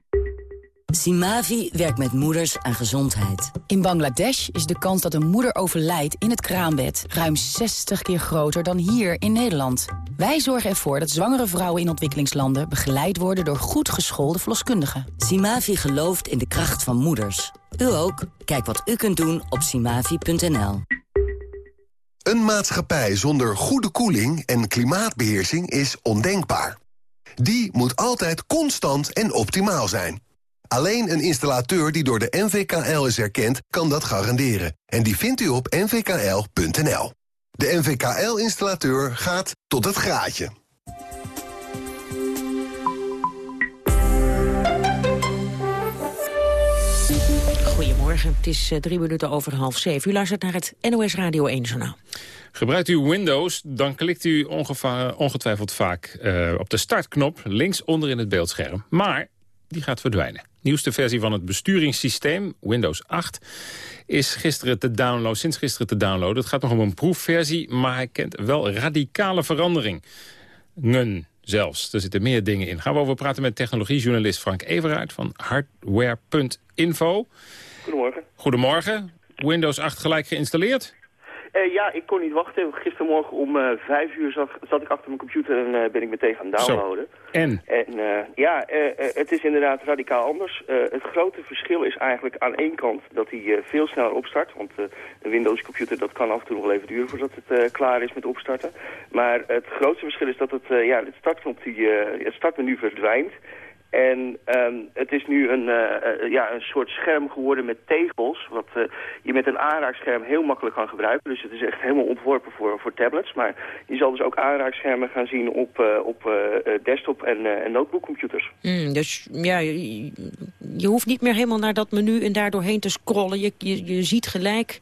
Simavi werkt met moeders aan gezondheid. In Bangladesh is de kans dat een moeder overlijdt in het kraambed... ruim 60 keer groter dan hier in Nederland. Wij zorgen ervoor dat zwangere vrouwen in ontwikkelingslanden... begeleid worden door goed geschoolde verloskundigen. Simavi gelooft in de kracht van moeders. U ook? Kijk wat u kunt doen op simavi.nl. Een maatschappij zonder goede koeling en klimaatbeheersing is ondenkbaar. Die moet altijd constant en optimaal zijn. Alleen een installateur die door de NVKL is erkend, kan dat garanderen. En die vindt u op nvkl.nl. De NVKL-installateur gaat tot het graadje. Goedemorgen, het is uh, drie minuten over half zeven. U luistert naar het NOS Radio 1 Journaal. Gebruikt u Windows, dan klikt u ongetwijfeld vaak uh, op de startknop links onder in het beeldscherm. Maar die gaat verdwijnen. Nieuwste versie van het besturingssysteem, Windows 8, is gisteren te downloaden, sinds gisteren te downloaden. Het gaat nog om een proefversie, maar hij kent wel radicale verandering. Ngen zelfs. Er zitten meer dingen in. Gaan we over praten met technologiejournalist Frank Everaert van hardware.info. Goedemorgen. Goedemorgen. Windows 8 gelijk geïnstalleerd? Uh, ja, ik kon niet wachten. Gistermorgen om uh, vijf uur zat, zat, ik achter mijn computer en uh, ben ik meteen gaan downloaden. Zo. En? En ja, het is inderdaad radicaal anders. het grote verschil is eigenlijk aan één kant dat hij veel sneller opstart. Want een Windows computer dat kan af en toe nog wel even duren voordat het klaar is met opstarten. Maar het grootste verschil is dat het, ja, het, startknop die, het startmenu verdwijnt. En um, het is nu een, uh, ja, een soort scherm geworden met tegels, wat uh, je met een aanraakscherm heel makkelijk kan gebruiken. Dus het is echt helemaal ontworpen voor, voor tablets. Maar je zal dus ook aanraakschermen gaan zien op, op desktop- en, en notebookcomputers. Mm, dus ja, je, je, hoeft niet meer helemaal naar dat menu en daar doorheen te scrollen. Je, je, je ziet gelijk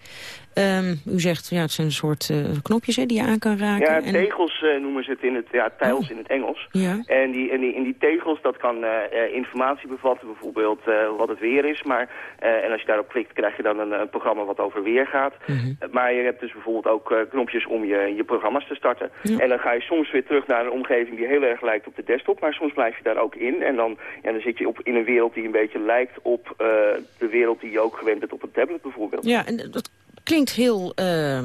Um, u zegt, ja, het zijn een soort uh, knopjes hè, die je aan kan raken. Ja, tegels uh, noemen ze het in het, ja, tiles oh. in het Engels. Ja. En, die, en die, in die tegels, dat kan uh, informatie bevatten, bijvoorbeeld wat het weer is. Maar, en als je daarop klikt, krijg je dan een, een programma wat over weer gaat. Mm -hmm. maar je hebt dus bijvoorbeeld ook knopjes om je, je programma's te starten. Ja. En dan ga je soms weer terug naar een omgeving die heel erg lijkt op de desktop. Maar soms blijf je daar ook in. En dan, ja, dan zit je op, in een wereld die een beetje lijkt op de wereld die je ook gewend bent op een tablet bijvoorbeeld. Ja, en dat klinkt heel uh,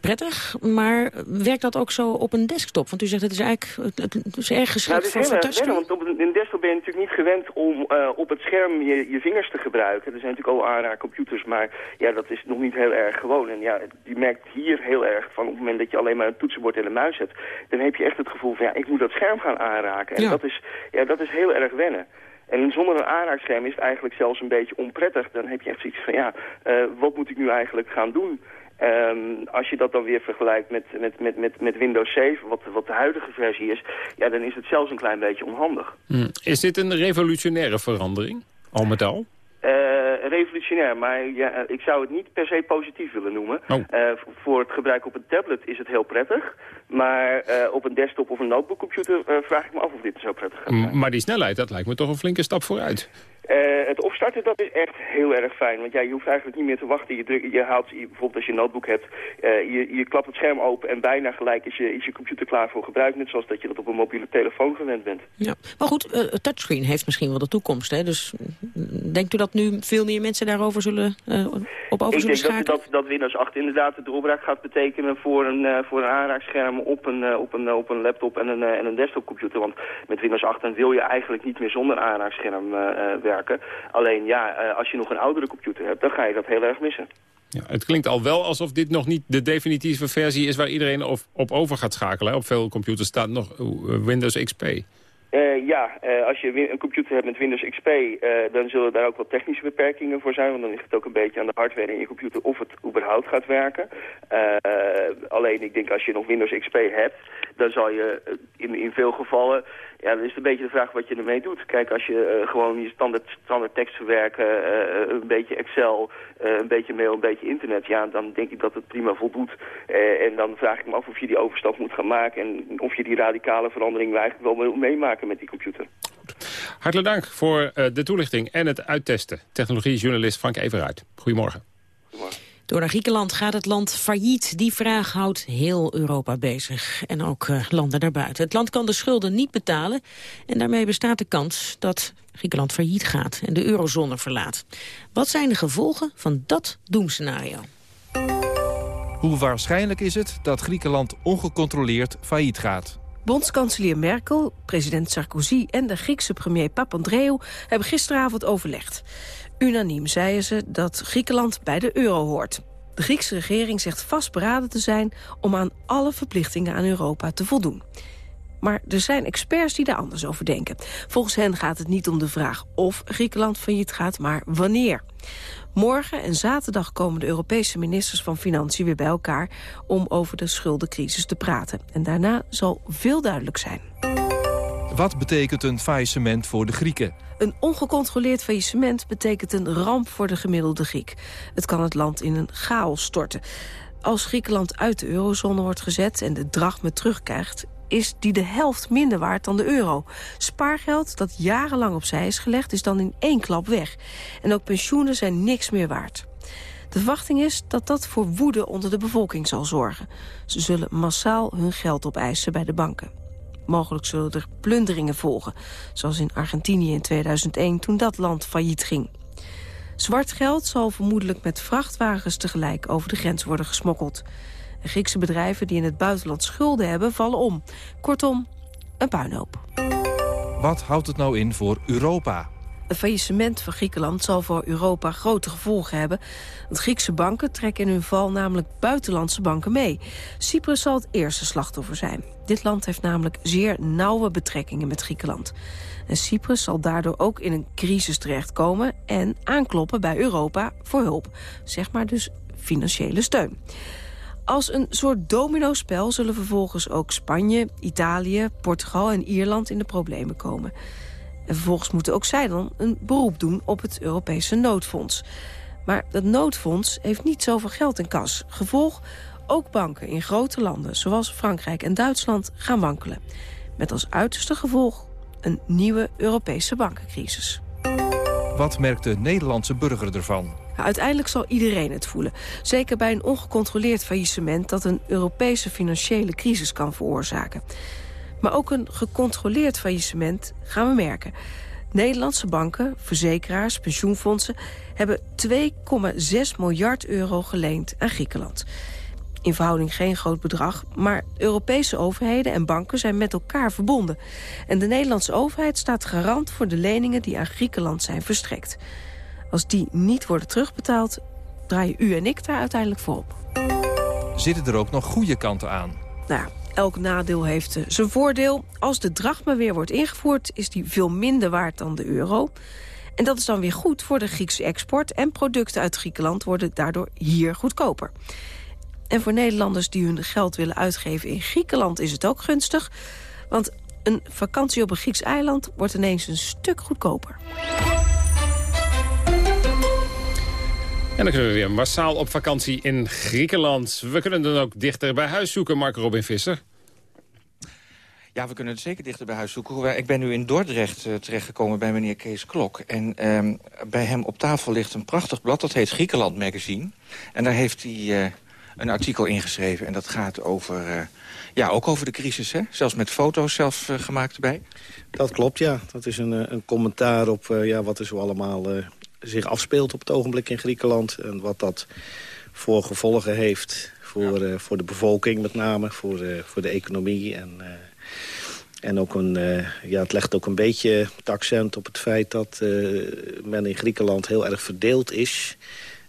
prettig, maar werkt dat ook zo op een desktop? Want u zegt het is eigenlijk het is erg geschikt nou, voor, touchscreen. want op een, desktop ben je natuurlijk niet gewend om uh, op het scherm je, je, vingers te gebruiken. Er zijn natuurlijk al aanraakcomputers, maar ja, dat is nog niet heel erg gewoon. En ja, je merkt hier heel erg van op het moment dat je alleen maar een toetsenbord en een muis hebt, dan heb je echt het gevoel van ja, ik moet dat scherm gaan aanraken. En ja. dat, is, ja, dat is heel erg wennen. En zonder een aanraakscherm is het eigenlijk zelfs een beetje onprettig. Dan heb je echt zoiets van, ja, uh, wat moet ik nu eigenlijk gaan doen? Um, als je dat dan weer vergelijkt met, met, met, met, met Windows 7, wat, wat de huidige versie is, ja, dan is het zelfs een klein beetje onhandig. Hmm. Is dit een revolutionaire verandering, al met al? Uh, revolutionair, maar ja, ik zou het niet per se positief willen noemen. Oh. Uh, voor het gebruik op een tablet is het heel prettig. Maar uh, op een desktop of een notebookcomputer vraag ik me af of dit zo prettig gaat zijn. Maar die snelheid, dat lijkt me toch een flinke stap vooruit. Uh, het opstarten, dat is echt heel erg fijn. Want ja, je hoeft eigenlijk niet meer te wachten. Je, druk, je haalt, je, bijvoorbeeld als je een notebook hebt, uh, je, je klapt het scherm open en bijna gelijk is je, is je computer klaar voor gebruik. Net zoals dat je dat op een mobiele telefoon gewend bent. Ja, maar goed, uh, touchscreen heeft misschien wel de toekomst. Hè? Dus denkt u dat nu veel meer mensen daarover zullen, op over Ik zullen denk dat, dat, dat Windows 8 inderdaad de doorbraak gaat betekenen voor een, voor een aanraakscherm op een, op een, op een laptop en een, en een desktopcomputer. Want met Windows 8 dan wil je eigenlijk niet meer zonder aanraakscherm werken. Alleen ja, als je nog een oudere computer hebt, dan ga je dat heel erg missen. Ja, het klinkt al wel alsof dit nog niet de definitieve versie is... waar iedereen op, op over gaat schakelen. Op veel computers staat nog Windows XP. Uh, ja, uh, als je een computer hebt met Windows XP, uh, dan zullen daar ook wat technische beperkingen voor zijn. Want dan ligt het ook een beetje aan de hardware in je computer of het überhaupt gaat werken. alleen ik denk als je nog Windows XP hebt, dan zal je in, in veel gevallen ja, dan is het een beetje de vraag wat je ermee doet. Kijk, als je gewoon je standaard, standaard tekst verwerken, een beetje Excel, een beetje mail, een beetje internet, ja, dan denk ik dat het prima voldoet. en dan vraag ik me af of je die overstap moet gaan maken en of je die radicale verandering eigenlijk wel wil met die computer. Hartelijk dank voor de toelichting en het uittesten. Technologiejournalist Frank Everuit. Goedemorgen. Goedemorgen. Door naar Griekenland gaat het land failliet. Die vraag houdt heel Europa bezig. En ook uh, landen daarbuiten. Het land kan de schulden niet betalen. En daarmee bestaat de kans dat Griekenland failliet gaat en de eurozone verlaat. Wat zijn de gevolgen van dat doemscenario? Hoe waarschijnlijk is het dat Griekenland ongecontroleerd failliet gaat? Bondskanselier Merkel, president Sarkozy en de Griekse premier Papandreou hebben gisteravond overlegd. Unaniem zeiden ze dat Griekenland bij de euro hoort. De Griekse regering zegt vastberaden te zijn om aan alle verplichtingen aan Europa te voldoen. Maar er zijn experts die daar anders over denken. Volgens hen gaat het niet om de vraag of Griekenland failliet gaat, maar wanneer. Morgen en zaterdag komen de Europese ministers van Financiën weer bij elkaar... om over de schuldencrisis te praten. En daarna zal veel duidelijk zijn. Wat betekent een faillissement voor de Grieken? Een ongecontroleerd faillissement betekent een ramp voor de gemiddelde Griek. Het kan het land in een chaos storten. Als Griekenland uit de eurozone wordt gezet en de drachme terugkrijgt is die de helft minder waard dan de euro. Spaargeld dat jarenlang opzij is gelegd is dan in één klap weg. En ook pensioenen zijn niks meer waard. De verwachting is dat dat voor woede onder de bevolking zal zorgen. Ze zullen massaal hun geld opeisen bij de banken. Mogelijk zullen er plunderingen volgen, zoals in Argentinië in 2001 toen dat land failliet ging. Zwart geld zal vermoedelijk met vrachtwagens tegelijk over de grens worden gesmokkeld. Griekse bedrijven die in het buitenland schulden hebben vallen om. Kortom, een puinhoop. Wat houdt het nou in voor Europa? Een faillissement van Griekenland zal voor Europa grote gevolgen hebben. Want Griekse banken trekken in hun val namelijk buitenlandse banken mee. Cyprus zal het eerste slachtoffer zijn. Dit land heeft namelijk zeer nauwe betrekkingen met Griekenland. En Cyprus zal daardoor ook in een crisis terechtkomen... en aankloppen bij Europa voor hulp. Zeg maar dus financiële steun. Als een soort domino-spel zullen vervolgens ook Spanje, Italië, Portugal en Ierland in de problemen komen. En vervolgens moeten ook zij dan een beroep doen op het Europese noodfonds. Maar dat noodfonds heeft niet zoveel geld in kas. Gevolg, ook banken in grote landen zoals Frankrijk en Duitsland gaan wankelen. Met als uiterste gevolg een nieuwe Europese bankencrisis. Wat merkt de Nederlandse burger ervan? Uiteindelijk zal iedereen het voelen. Zeker bij een ongecontroleerd faillissement... dat een Europese financiële crisis kan veroorzaken. Maar ook een gecontroleerd faillissement gaan we merken. Nederlandse banken, verzekeraars, pensioenfondsen... hebben 2,6 miljard euro geleend aan Griekenland. In verhouding geen groot bedrag, maar Europese overheden en banken zijn met elkaar verbonden. En de Nederlandse overheid staat garant voor de leningen die aan Griekenland zijn verstrekt. Als die niet worden terugbetaald, draaien u en ik daar uiteindelijk voor op. Zitten er ook nog goede kanten aan? Nou, elk nadeel heeft uh, zijn voordeel. Als de drachma weer wordt ingevoerd, is die veel minder waard dan de euro. En dat is dan weer goed voor de Griekse export... en producten uit Griekenland worden daardoor hier goedkoper. En voor Nederlanders die hun geld willen uitgeven in Griekenland is het ook gunstig. Want een vakantie op een Grieks eiland wordt ineens een stuk goedkoper. En dan kunnen we weer massaal op vakantie in Griekenland. We kunnen dan ook dichter bij huis zoeken, Mark Robin Visser. Ja, we kunnen het zeker dichter bij huis zoeken. Ik ben nu in Dordrecht uh, terechtgekomen bij meneer Kees Klok. En uh, bij hem op tafel ligt een prachtig blad, dat heet Griekenland Magazine. En daar heeft hij uh, een artikel ingeschreven. En dat gaat over, ja, ook over de crisis, hè? Zelfs met foto's zelf gemaakt erbij. Dat klopt, ja. Dat is een, een commentaar op ja, wat er zo allemaal zich afspeelt op het ogenblik in Griekenland. En wat dat voor gevolgen heeft voor, ja. voor de bevolking met name, voor, voor de economie en... En ook een, ja, het legt ook een beetje het accent op het feit dat men in Griekenland heel erg verdeeld is.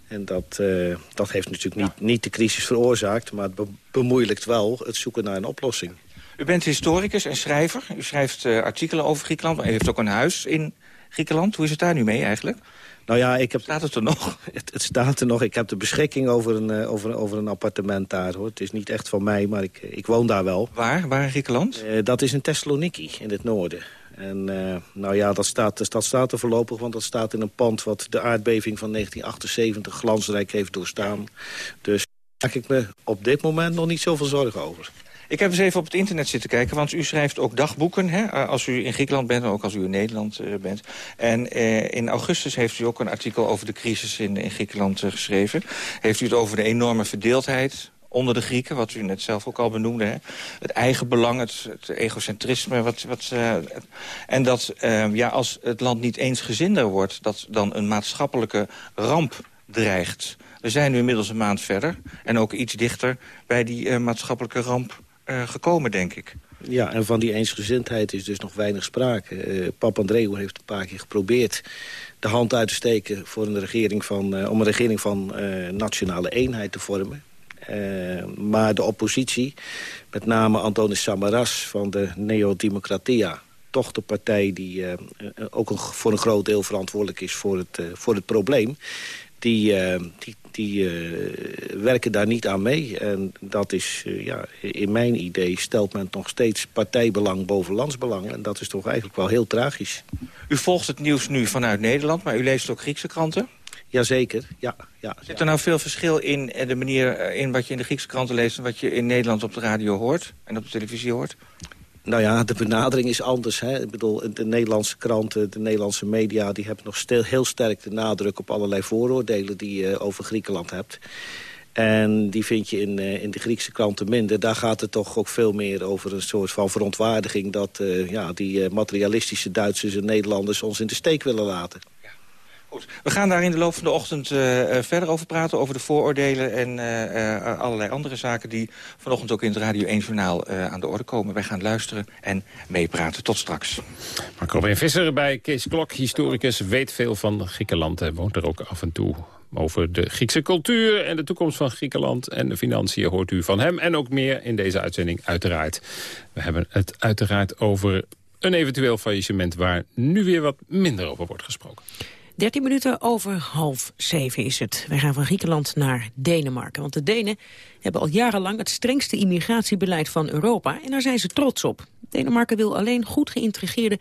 En dat, uh, dat heeft natuurlijk niet, niet de crisis veroorzaakt, maar het be bemoeilijkt wel het zoeken naar een oplossing. U bent historicus en schrijver. U schrijft artikelen over Griekenland, maar u heeft ook een huis in Griekenland. Hoe is het daar nu mee eigenlijk? Nou ja, ik heb... Staat het er nog? Het, het, staat er nog. Ik heb de beschikking over een, uh, over, over een appartement daar. hoor. Het is niet echt van mij, maar ik, ik woon daar wel. Waar? Waar in Griekenland? Uh, dat is in Thessaloniki, in het noorden. En uh, nou ja, dat staat, dat staat er voorlopig, want dat staat in een pand... wat de aardbeving van 1978 glansrijk heeft doorstaan. Dus daar maak ik me op dit moment nog niet zoveel zorgen over. Ik heb eens even op het internet zitten kijken, want u schrijft ook dagboeken... Hè, als u in Griekenland bent en ook als u in Nederland uh, bent. En uh, in augustus heeft u ook een artikel over de crisis in, in Griekenland geschreven. Heeft u het over de enorme verdeeldheid onder de Grieken, wat u net zelf ook al benoemde. Hè? Het eigen belang, het, egocentrisme. Wat, wat, en dat ja, als het land niet eens gezinder wordt... dat dan een maatschappelijke ramp dreigt. We zijn nu inmiddels een maand verder en ook iets dichter bij die maatschappelijke ramp uh, gekomen, denk ik. Ja, en van die eensgezindheid is dus nog weinig sprake. Uh, Papandreou heeft een paar keer geprobeerd de hand uit te steken... Voor een regering van, uh, om een regering van nationale eenheid te vormen. maar de oppositie, met name Antonis Samaras van de Neo-Democratia... toch de partij die ook een, voor een groot deel verantwoordelijk is voor het, voor het probleem... Die, die, die uh, werken daar niet aan mee. En dat is, uh, ja, in mijn idee stelt men nog steeds partijbelang boven landsbelang. En dat is toch eigenlijk wel heel tragisch. U volgt het nieuws nu vanuit Nederland, maar u leest ook Griekse kranten? Jazeker, ja. ja Zit er nou veel verschil in de manier in wat je in de Griekse kranten leest... en wat je in Nederland op de radio hoort en op de televisie hoort? Nou ja, de benadering is anders. Hè. Ik bedoel, de Nederlandse kranten, de Nederlandse media... die hebben nog stil, heel sterk de nadruk op allerlei vooroordelen... die je over Griekenland hebt. En die vind je in, uh, in de Griekse kranten minder. Daar gaat het toch ook veel meer over een soort van verontwaardiging... dat uh, ja, die uh, materialistische Duitsers en Nederlanders ons in de steek willen laten. We gaan daar in de loop van de ochtend uh, verder over praten... over de vooroordelen en uh, allerlei andere zaken... die vanochtend ook in het Radio 1-journaal aan de orde komen. Wij gaan luisteren en meepraten. Tot straks. Mark Robin Visser bij Kees Klok, historicus... weet veel van Griekenland en woont er ook af en toe over de Griekse cultuur en de toekomst van Griekenland en de financiën hoort u van hem. En ook meer in deze uitzending uiteraard. We hebben het uiteraard over een eventueel faillissement waar nu weer wat minder over wordt gesproken. 13 minuten over half zeven is het. Wij gaan van Griekenland naar Denemarken. Want de Denen hebben al jarenlang het strengste immigratiebeleid van Europa. En daar zijn ze trots op. Denemarken wil alleen goed geïntegreerde,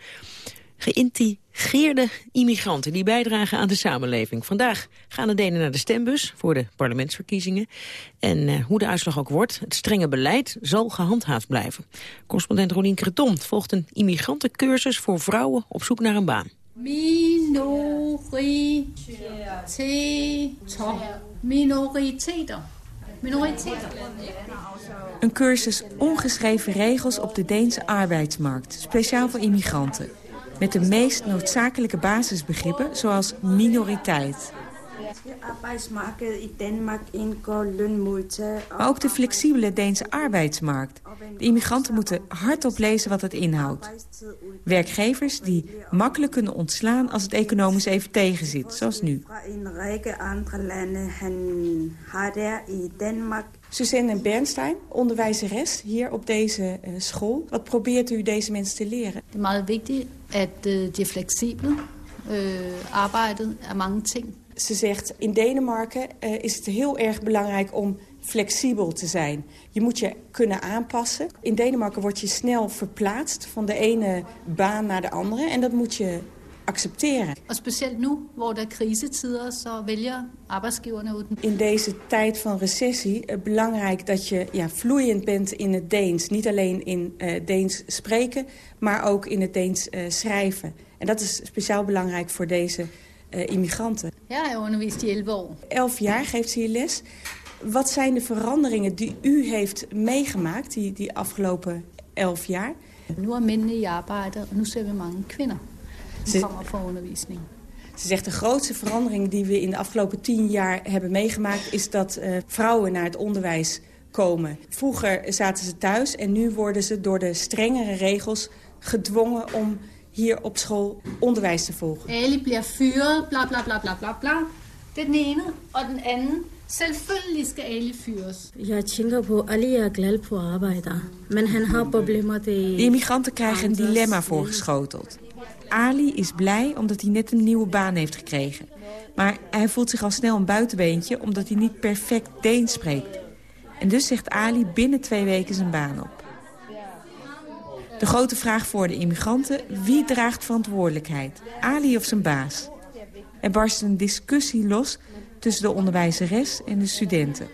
geïntegreerde immigranten... die bijdragen aan de samenleving. Vandaag gaan de Denen naar de stembus voor de parlementsverkiezingen. En uh, hoe de uitslag ook wordt, het strenge beleid zal gehandhaafd blijven. Correspondent Rolien Creton volgt een immigrantencursus voor vrouwen op zoek naar een baan. Minoriteiten. Minoriteiten. Een cursus ongeschreven regels op de Deense arbeidsmarkt, speciaal voor immigranten. Met de meest noodzakelijke basisbegrippen, zoals minoriteit. Maar ook de flexibele Deense arbeidsmarkt. De immigranten moeten hardop lezen wat het inhoudt. Werkgevers die makkelijk kunnen ontslaan als het economisch even tegenzit, zoals nu. Suzanne Bernstein, onderwijzeres hier op deze uh, school. Wat probeert u deze mensen te leren? Het is meget vigtigt at uh, de flexibel arbejden er mange ting. Ze zegt, in Denemarken uh, is het heel erg belangrijk om flexibel te zijn. Je moet je kunnen aanpassen. In Denemarken word je snel verplaatst van de ene baan naar de andere. En dat moet je accepteren. Og specielt nu, der er krisetider, så vælger arbejdsgiverne ud. In deze tijd van recessie uh, belangrijk dat je ja, vloeiend bent in het Deens. Niet alleen in uh, Deens spreken, maar ook in het Deens uh, schrijven. En dat is speciaal belangrijk voor deze immigranten. Ja, i 11 år. Elf jaar geeft ze hier les. Wat zijn de veranderingen die u heeft meegemaakt die, die afgelopen elf jaar? Nu er arbejde, og nu ser vi mange die kommer for undervisning. Ze zegt de grootste verandering die we in de afgelopen tien jaar hebben meegemaakt... is dat uh, vrouwen naar het onderwijs komen. Vroeger zaten ze thuis en nu worden ze door de strengere regels gedwongen om hier op school onderwijs te volgen. Alle bliver fyret, bla bla bla bla bla bla. Den ene, og den anden. Selvfølgelig skal Ali fyres. Jeg tænker på, Ali er glad på arbejder, men han har problemer. De immigranten krijgen een dilemma voorgeschoteld. Ali is blij omdat hij net een nieuwe baan heeft gekregen. Maar hij voelt zich al snel een buitenbeentje omdat hij niet perfect Deens spreekt. En dus zegt Ali binnen twee weken zijn baan op. De grote vraag voor de immigranten, wie draagt verantwoordelijkheid? Ali of zijn baas? Er barst een discussie los tussen de onderwijzeres en de studenten.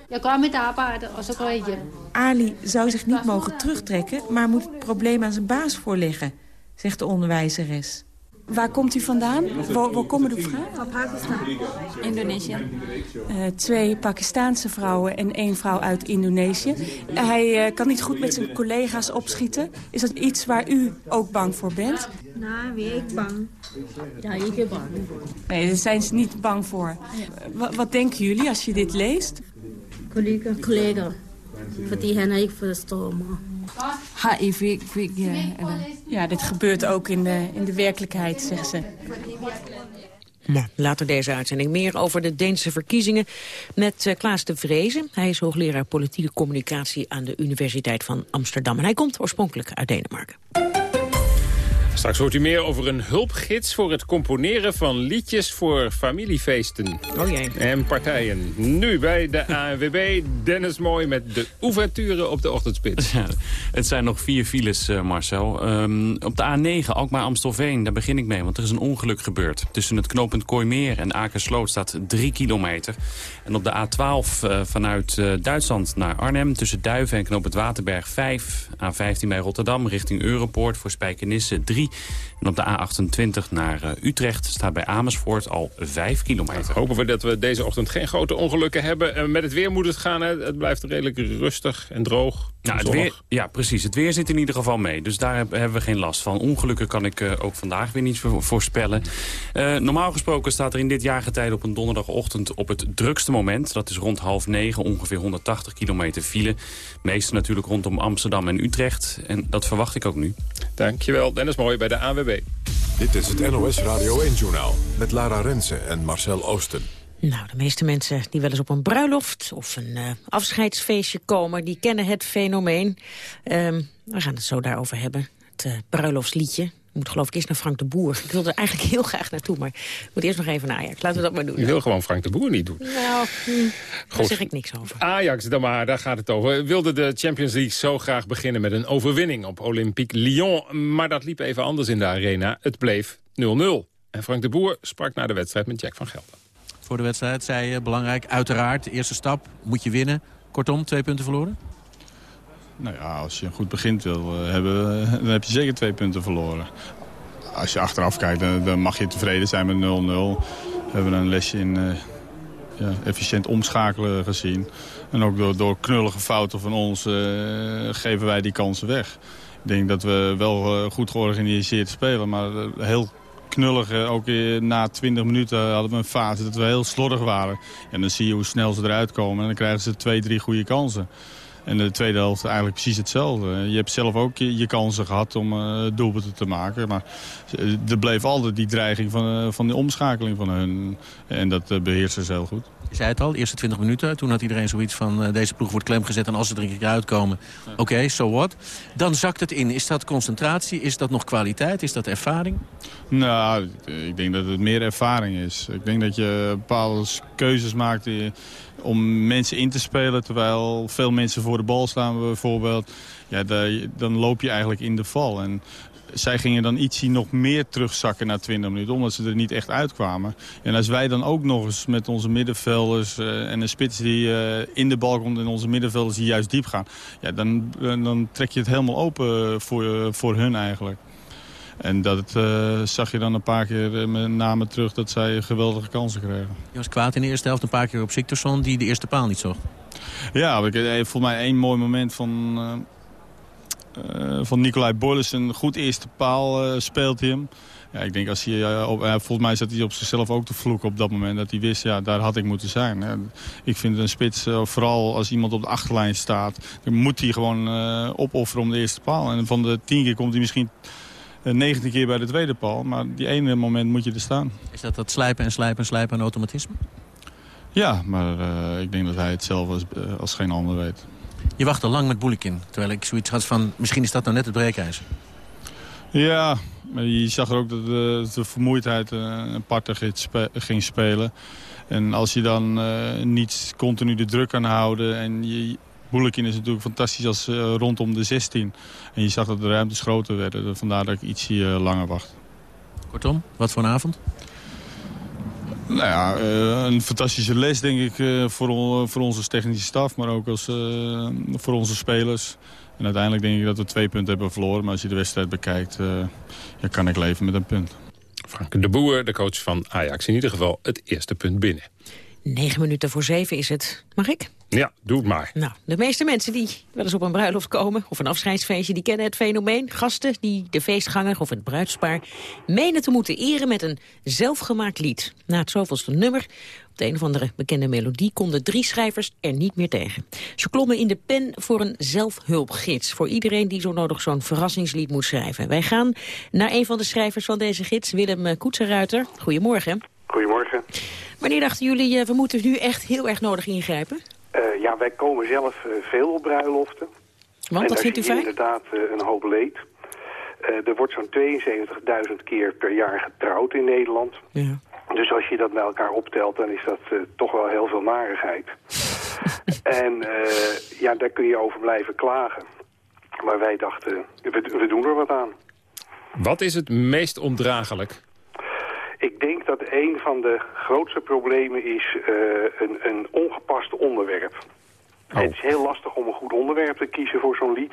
Ali zou zich niet mogen terugtrekken, maar moet het probleem aan zijn baas voorleggen, zegt de onderwijzeres. Waar komt u vandaan? Waar, waar komen u vandaan? Pakistan. Indonesië. Uh, twee Pakistaanse vrouwen en één vrouw uit Indonesië. Hij uh, kan niet goed met zijn collega's opschieten. Is dat iets waar u ook bang voor bent? Nee, wie ik bang. Ja, ik ben bang. Nee, daar zijn ze niet bang voor. Wat, wat denken jullie als je dit leest? Collega. Collega. Fordi han er ikke forstår mig. HIV, ja, ja, dit gebeurt ook in de, in de werkelijkheid, zegt ze. Nou, later deze uitzending meer over de Deense verkiezingen met uh, Klaas de Vrezen. Hij is hoogleraar politieke communicatie aan de Universiteit van Amsterdam. En hij komt oorspronkelijk uit Denemarken. Straks hoort u meer over een hulpgids voor het componeren van liedjes voor familiefeesten. Oh jee. En partijen. Nu bij de ANWB, Dennis Mooi met de ouverture op de ochtendspits. Ja, het zijn nog vier files, uh, Marcel. Um, op de A9, Alkmaar-Amstelveen, daar begin ik mee, want er is een ongeluk gebeurd. Tussen het knooppunt Kooimeer en Akersloot staat drie kilometer. En op de A12 uh, vanuit uh, Duitsland naar Arnhem, tussen Duiven en knooppunt Waterberg 5. A15 bij Rotterdam, richting Europoort voor Spijkenisse 3. En op de A28 naar uh, Utrecht staat bij Amersfoort al 5 kilometer. Hopen we dat we deze ochtend geen grote ongelukken hebben. Met het weer moet het gaan. Hè? Het blijft redelijk rustig en droog. Nou, het weer, ja, precies. Het weer zit in ieder geval mee. Dus daar hebben we geen last van. Ongelukken kan ik uh, ook vandaag weer niet voorspellen. Uh, normaal gesproken staat er in dit jaargetijde op een donderdagochtend op het drukste moment. Dat is rond half negen, ongeveer 180 kilometer file. Meeste natuurlijk rondom Amsterdam en Utrecht. En dat verwacht ik ook nu. Dankjewel, Dennis Bij de ANWB. Dit is het NOS Radio 1-journaal met Lara Rensen en Marcel Oosten. Nou, de meeste mensen die wel eens op een bruiloft of een uh, afscheidsfeestje komen... die kennen het fenomeen. Um, we gaan het zo daarover hebben. Het uh, bruiloftsliedje. Ik moet geloof ik eerst naar Frank de Boer. Ik wilde er eigenlijk heel graag naartoe, maar ik moet eerst nog even naar Ajax. Laten we dat maar doen. Je wil gewoon Frank de Boer niet doen. Nou, hm, daar zeg ik niks over. Ajax, dan maar, daar gaat het over. Wilde de Champions League zo graag beginnen met een overwinning op Olympique Lyon. Maar dat liep even anders in de arena. Het bleef 0-0. En Frank de Boer sprak na de wedstrijd met Jack van Gelder voor de wedstrijd, zei je. Belangrijk, uiteraard. De eerste stap, moet je winnen. Kortom, twee punten verloren? Nou ja, als je een goed begint wil hebben, dan heb je zeker twee punten verloren. Als je achteraf kijkt, dan, dan mag je tevreden zijn met 0-0. We hebben een lesje in uh, ja, efficiënt omschakelen gezien. En ook door, knullige fouten van ons geven wij die kansen weg. Ik denk dat we wel goed georganiseerd spelen, maar heel knullig. Ook na 20 minuten hadden we een fase dat we heel slordig waren. En dan zie je hoe snel ze eruit komen. En dan krijgen ze twee, drie goede kansen. En de tweede helft eigenlijk precies hetzelfde. Je hebt zelf ook je, kansen gehad om uh, doelpunten te maken. Maar er bleef altijd die dreiging van, uh, van de omschakeling van hun. En dat beheersen ze heel goed. Je zei het al, de eerste 20 minuten. Toen had iedereen zoiets van deze ploeg wordt klem gezet. En als ze er een keer uitkomen, oké, okay, so what. Dan zakt het in. Is dat concentratie? Is dat nog kwaliteit? Is dat ervaring? Nou, ik denk dat het meer ervaring is. Ik denk dat je bepaalde keuzes maakt om mensen in te spelen... terwijl veel mensen voor de bal staan bijvoorbeeld... Ja, dan loop je eigenlijk in de val. En zij gingen dan ietsje nog meer terugzakken na 20 minuten, omdat ze er niet echt uitkwamen. En als wij dan ook nog eens met onze middenvelders uh, en een spits die uh, in de bal komt en onze middenvelders die juist diep gaan, ja, dan, dan trek je het helemaal open voor, voor hun eigenlijk. En dat uh, zag je dan een paar keer met name terug dat zij geweldige kansen kregen. Je was kwaad in de eerste helft een paar keer op Siktersson die de eerste paal niet zocht. Ja, ik volgens mij één mooi moment van, van Nicolai. Een goed eerste paal uh, speelt hij hem. Ja, ik denk als hij, uh, op, volgens mij zat hij op zichzelf ook te vloeken op dat moment. Dat hij wist, ja, daar had ik moeten zijn. ik vind een spits, vooral als iemand op de achterlijn staat... dan moet hij gewoon opofferen om de eerste paal. En van de tien keer komt hij misschien... 90 keer bij de tweede paal, maar die ene moment moet je er staan. Is dat dat slijpen en slijpen en slijpen en automatisme? Ja, maar ik denk dat hij het zelf als, als geen ander weet. Je wacht al lang met Boelikin. Terwijl ik zoiets had van, misschien is dat nou net het breekijzer. Ja, maar je zag er ook dat de, de vermoeidheid uh, een parter ging spelen. En als je dan uh, niet continu de druk kan houden... en je, Boelikin is natuurlijk fantastisch als uh, rondom de 16. En je zag dat de ruimtes groter werden. Vandaar dat ik ietsje langer wacht. Kortom, wat voor een avond? Nou ja, uh, een fantastische les denk ik uh, voor, voor onze technische staf, maar ook als, uh, voor onze spelers. En uiteindelijk denk ik dat we twee punten hebben verloren. Maar als je de wedstrijd bekijkt, ja, kan ik leven met een punt. Frank de Boer, de coach van Ajax, in ieder geval het eerste punt binnen. Negen minuten voor zeven is het. Mag ik? Ja, doe het maar. Nou, de meeste mensen die wel eens op een bruiloft komen... of een afscheidsfeestje, die kennen het fenomeen. Gasten die de feestganger of het bruidspaar... menen te moeten eren met een zelfgemaakt lied. Na het zoveelste nummer, op de een of andere bekende melodie... konden drie schrijvers er niet meer tegen. Ze klommen in de pen voor een zelfhulpgids... voor iedereen die zo nodig zo'n verrassingslied moet schrijven. Wij gaan naar een van de schrijvers van deze gids, Willem Koetsenruiter. Goedemorgen. Goedemorgen. Wanneer dachten jullie, uh, we moeten nu echt heel erg nodig ingrijpen? Uh, ja, wij komen zelf uh, veel op bruiloften. Want, wat vindt u fijn? inderdaad een hoop leed. er wordt zo'n 72.000 keer per jaar getrouwd in Nederland. Ja. Dus als je dat bij elkaar optelt, dan is dat toch wel heel veel narigheid. en ja, daar kun je over blijven klagen. Maar wij dachten, we, we doen er wat aan. Wat is het meest ondraaglijk? Ik denk dat een van de grootste problemen is uh, een, een ongepast onderwerp. Oh. Het is heel lastig om een goed onderwerp te kiezen voor zo'n lied.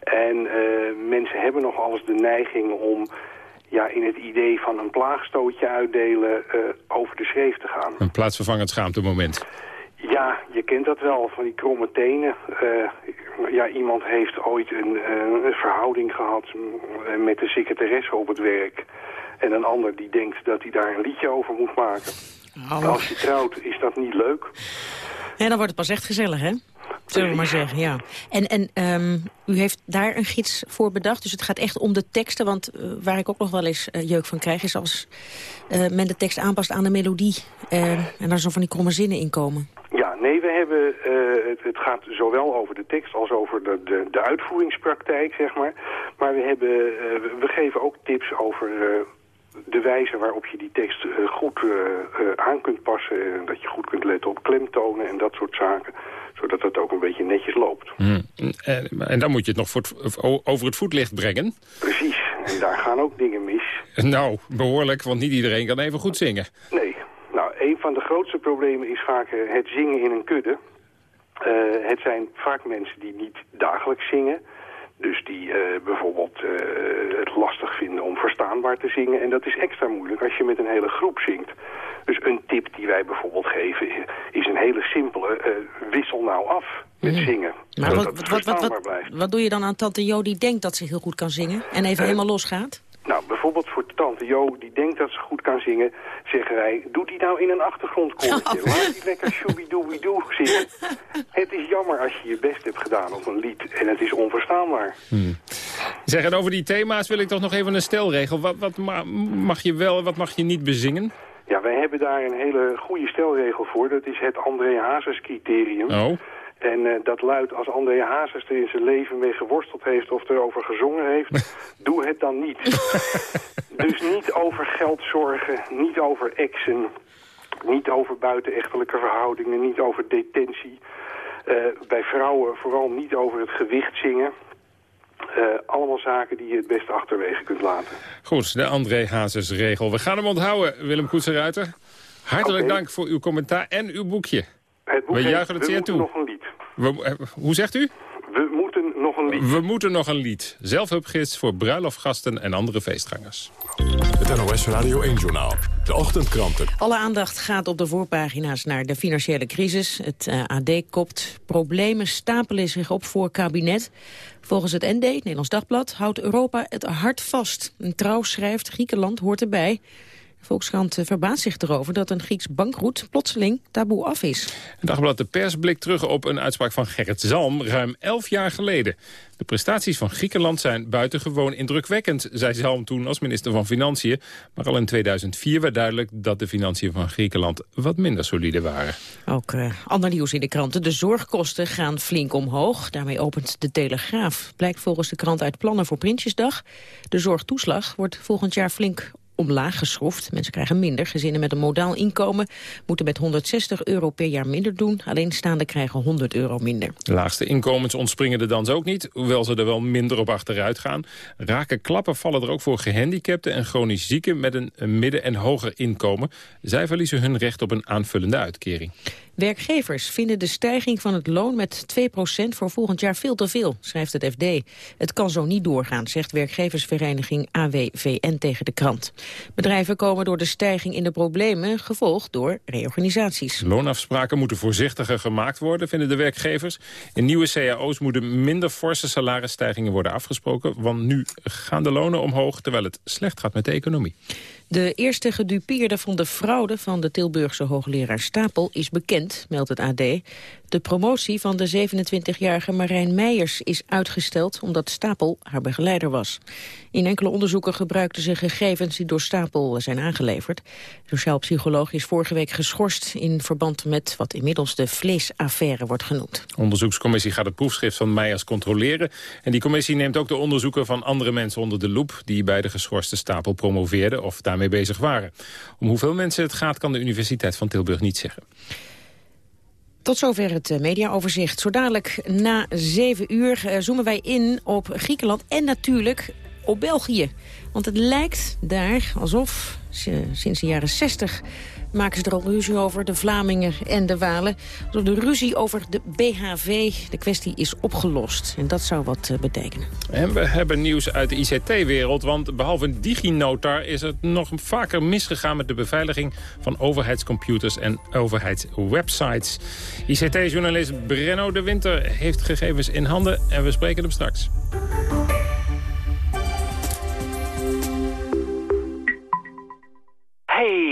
En uh, mensen hebben nog alles de neiging om ja, in het idee van een plaagstootje uitdelen uh, over de schreef te gaan. Een plaatsvervangend schaamtemoment. Ja, je kent dat wel, van die kromme tenen. ja, iemand heeft ooit een, een verhouding gehad met de secretaresse op het werk. En een ander die denkt dat hij daar een liedje over moet maken. Oh. Als je trouwt is dat niet leuk. Ja, dan wordt het pas echt gezellig, hè? Zullen we maar zeggen, ja. En, en um, u heeft daar een gids voor bedacht. Dus het gaat echt om de teksten. Want uh, waar ik ook nog wel eens uh, jeuk van krijg... is als uh, men de tekst aanpast aan de melodie... en daar zo van die kromme zinnen in komen. Ja, nee, we hebben, het, het, gaat zowel over de tekst als over de, de, de uitvoeringspraktijk, zeg maar. Maar we, hebben, we geven ook tips over de wijze waarop je die tekst uh, goed uh, uh, aan kunt passen... en dat je goed kunt letten op klemtonen en dat soort zaken... zodat het ook een beetje netjes loopt. Hmm. En, en, dan moet je het nog voor het, over het voetlicht brengen. Precies, en daar gaan ook dingen mis. Nou, behoorlijk, want niet iedereen kan even goed zingen. Nee, nou, een van de grootste problemen is vaak het zingen in een kudde. het zijn vaak mensen die niet dagelijks zingen... Dus die uh, bijvoorbeeld uh, het lastig vinden om verstaanbaar te zingen. En dat is extra moeilijk als je met een hele groep zingt. Dus een tip die wij bijvoorbeeld geven is een hele simpele uh, wissel nou af met zingen. Maar wat, wat, wat, wat, wat, doe je dan aan tante Jo die denkt dat ze heel goed kan zingen en even helemaal losgaat? Nou, bijvoorbeeld voor tante Jo, die denkt dat ze goed kan zingen... zeggen wij, doe die nou in een achtergrondkoortje. Oh. Laat die lekker shooby-dooby-doo zingen. het is jammer als je je best hebt gedaan op een lied en het is onverstaanbaar. Hmm. Zeg, en over die thema's wil ik toch nog even een stelregel. Wat, wat mag je wel en wat mag je niet bezingen? Ja, wij hebben daar een hele goede stelregel voor. Dat is het André Hazes criterium. Oh. En uh, dat luidt, als André Hazes er in zijn leven mee geworsteld heeft of erover gezongen heeft, doe het dan niet. dus niet over geld zorgen, niet over exen. Niet over buitenechtelijke verhoudingen, niet over detentie. Eh, bij vrouwen vooral niet over het gewicht zingen. Uh, allemaal zaken die je het beste achterwege kunt laten. Goed, de André Hazes-regel. We gaan hem onthouden, Willem Koetsenruiter. Hartelijk dank voor uw commentaar en uw boekje. Het boek we juichen het zeer toe. nog een lied. We, hoe zegt u? We moeten nog een lied. We moeten nog een lied. Zelfhulpgids voor bruiloftgasten en andere feestgangers. Het NOS Radio 1-journaal. De ochtendkranten. Alle aandacht gaat op de voorpagina's naar de financiële crisis. Het uh, AD kopt problemen stapelen zich op voor kabinet. Volgens het ND, Nederlands Dagblad, houdt Europa het hard vast. Een trouw schrijft, Griekenland hoort erbij. Volkskrant verbaast zich erover dat een Grieks bankroet plotseling taboe af is. Dagblad De Pers blikt terug op een uitspraak van Gerrit Zalm ruim elf jaar geleden. De prestaties van Griekenland zijn buitengewoon indrukwekkend, zei Zalm toen als minister van Financiën. Maar al in 2004 werd duidelijk dat de financiën van Griekenland wat minder solide waren. Ook uh, ander nieuws in de kranten. De zorgkosten gaan flink omhoog. Daarmee opent de Telegraaf. Blijkt volgens de krant uit plannen voor Prinsjesdag. De zorgtoeslag wordt volgend jaar flink omlaag geschroefd. Mensen krijgen minder. Gezinnen met een modaal inkomen moeten met 160 euro per jaar minder doen. Alleenstaanden krijgen 100 euro minder. De laagste inkomens ontspringen de dans ook niet, hoewel ze er wel minder op achteruit gaan. Raken klappen vallen er ook voor gehandicapten en chronisch zieken met een midden- en hoger inkomen. Zij verliezen hun recht op een aanvullende uitkering. Werkgevers vinden de stijging van het loon met 2% voor volgend jaar veel te veel, schrijft het FD. Het kan zo niet doorgaan, zegt werkgeversvereniging AWVN tegen de krant. Bedrijven komen door de stijging in de problemen, gevolgd door reorganisaties. Loonafspraken moeten voorzichtiger gemaakt worden, vinden de werkgevers. In nieuwe cao's moeten minder forse salarisstijgingen worden afgesproken, want nu gaan de lonen omhoog, terwijl het slecht gaat met de economie. De eerste gedupeerde van de fraude van de Tilburgse hoogleraar Stapel is bekend, meldt het AD. De promotie van de 27-jarige Marijn Meijers is uitgesteld omdat Stapel haar begeleider was. In enkele onderzoeken gebruikten ze gegevens die door Stapel zijn aangeleverd. Sociaal psycholoog is vorige week geschorst in verband met wat inmiddels de vleesaffaire wordt genoemd. De onderzoekscommissie gaat het proefschrift van Meijers controleren. En die commissie neemt ook de onderzoeken van andere mensen onder de loep die bij de geschorste Stapel promoveerden of daarmee bezig waren. Om hoeveel mensen het gaat kan de Universiteit van Tilburg niet zeggen. Tot zover het mediaoverzicht. Zo dadelijk na zeven uur zoomen wij in op Griekenland en natuurlijk op België. Want het lijkt daar alsof sinds de jaren 60 maken ze er al ruzie over, de Vlamingen en de Walen. Alsof de ruzie over de BHV, de kwestie is opgelost. En dat zou wat betekenen. En we hebben nieuws uit de ICT-wereld, want behalve een diginotar... is het nog vaker misgegaan met de beveiliging van overheidscomputers en overheidswebsites. ICT-journalist Brenno de Winter heeft gegevens in handen en we spreken hem straks. Hey,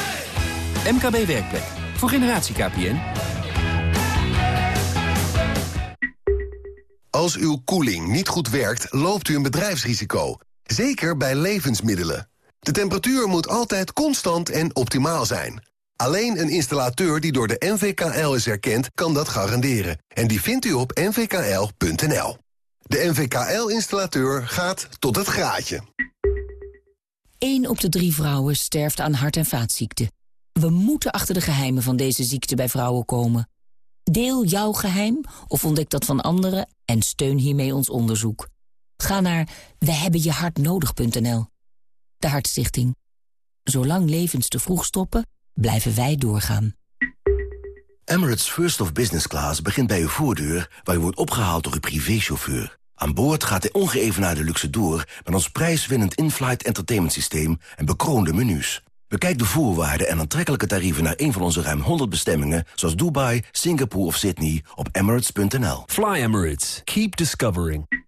MKB Werkplek. Voor generatie KPN. Als uw koeling niet goed werkt, loopt u een bedrijfsrisico. Zeker bij levensmiddelen. De temperatuur moet altijd constant en optimaal zijn. Alleen een installateur die door de NVKL is erkend, kan dat garanderen. En die vindt u op nvkl.nl. De NVKL-installateur gaat tot het graadje. 1 op de drie vrouwen sterft aan hart- en vaatziekten. We moeten achter de geheimen van deze ziekte bij vrouwen komen. Deel jouw geheim of ontdek dat van anderen en steun hiermee ons onderzoek. Ga naar wehebbenjehartnodig.nl. De Hartstichting. Zolang levens te vroeg stoppen, blijven wij doorgaan. Emirates First of Business Class begint bij uw voordeur... waar u wordt opgehaald door uw privéchauffeur. Aan boord gaat de ongeëvenaarde luxe door... met ons prijswinnend in-flight entertainment systeem en bekroonde menus. Bekijk de voorwaarden en aantrekkelijke tarieven naar een van onze ruim 100 bestemmingen... zoals Dubai, Singapore of Sydney op emirates.nl. Fly Emirates. Keep discovering.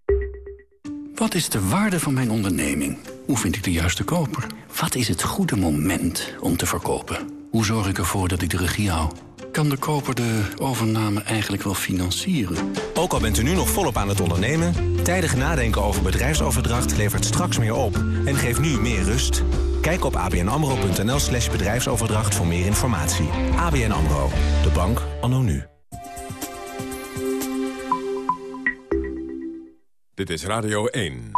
Wat is de waarde van mijn onderneming? Hoe vind ik de juiste koper? Wat is het goede moment om te verkopen? Hoe zorg ik ervoor dat ik de regie hou? Kan de koper de overname eigenlijk wel financieren? Ook al bent u nu nog volop aan het ondernemen... tijdig nadenken over bedrijfsoverdracht levert straks meer op... en geeft nu meer rust. Kijk op abnamro.nl slash bedrijfsoverdracht voor meer informatie. ABN AMRO, de bank anno nu. Dit is Radio 1.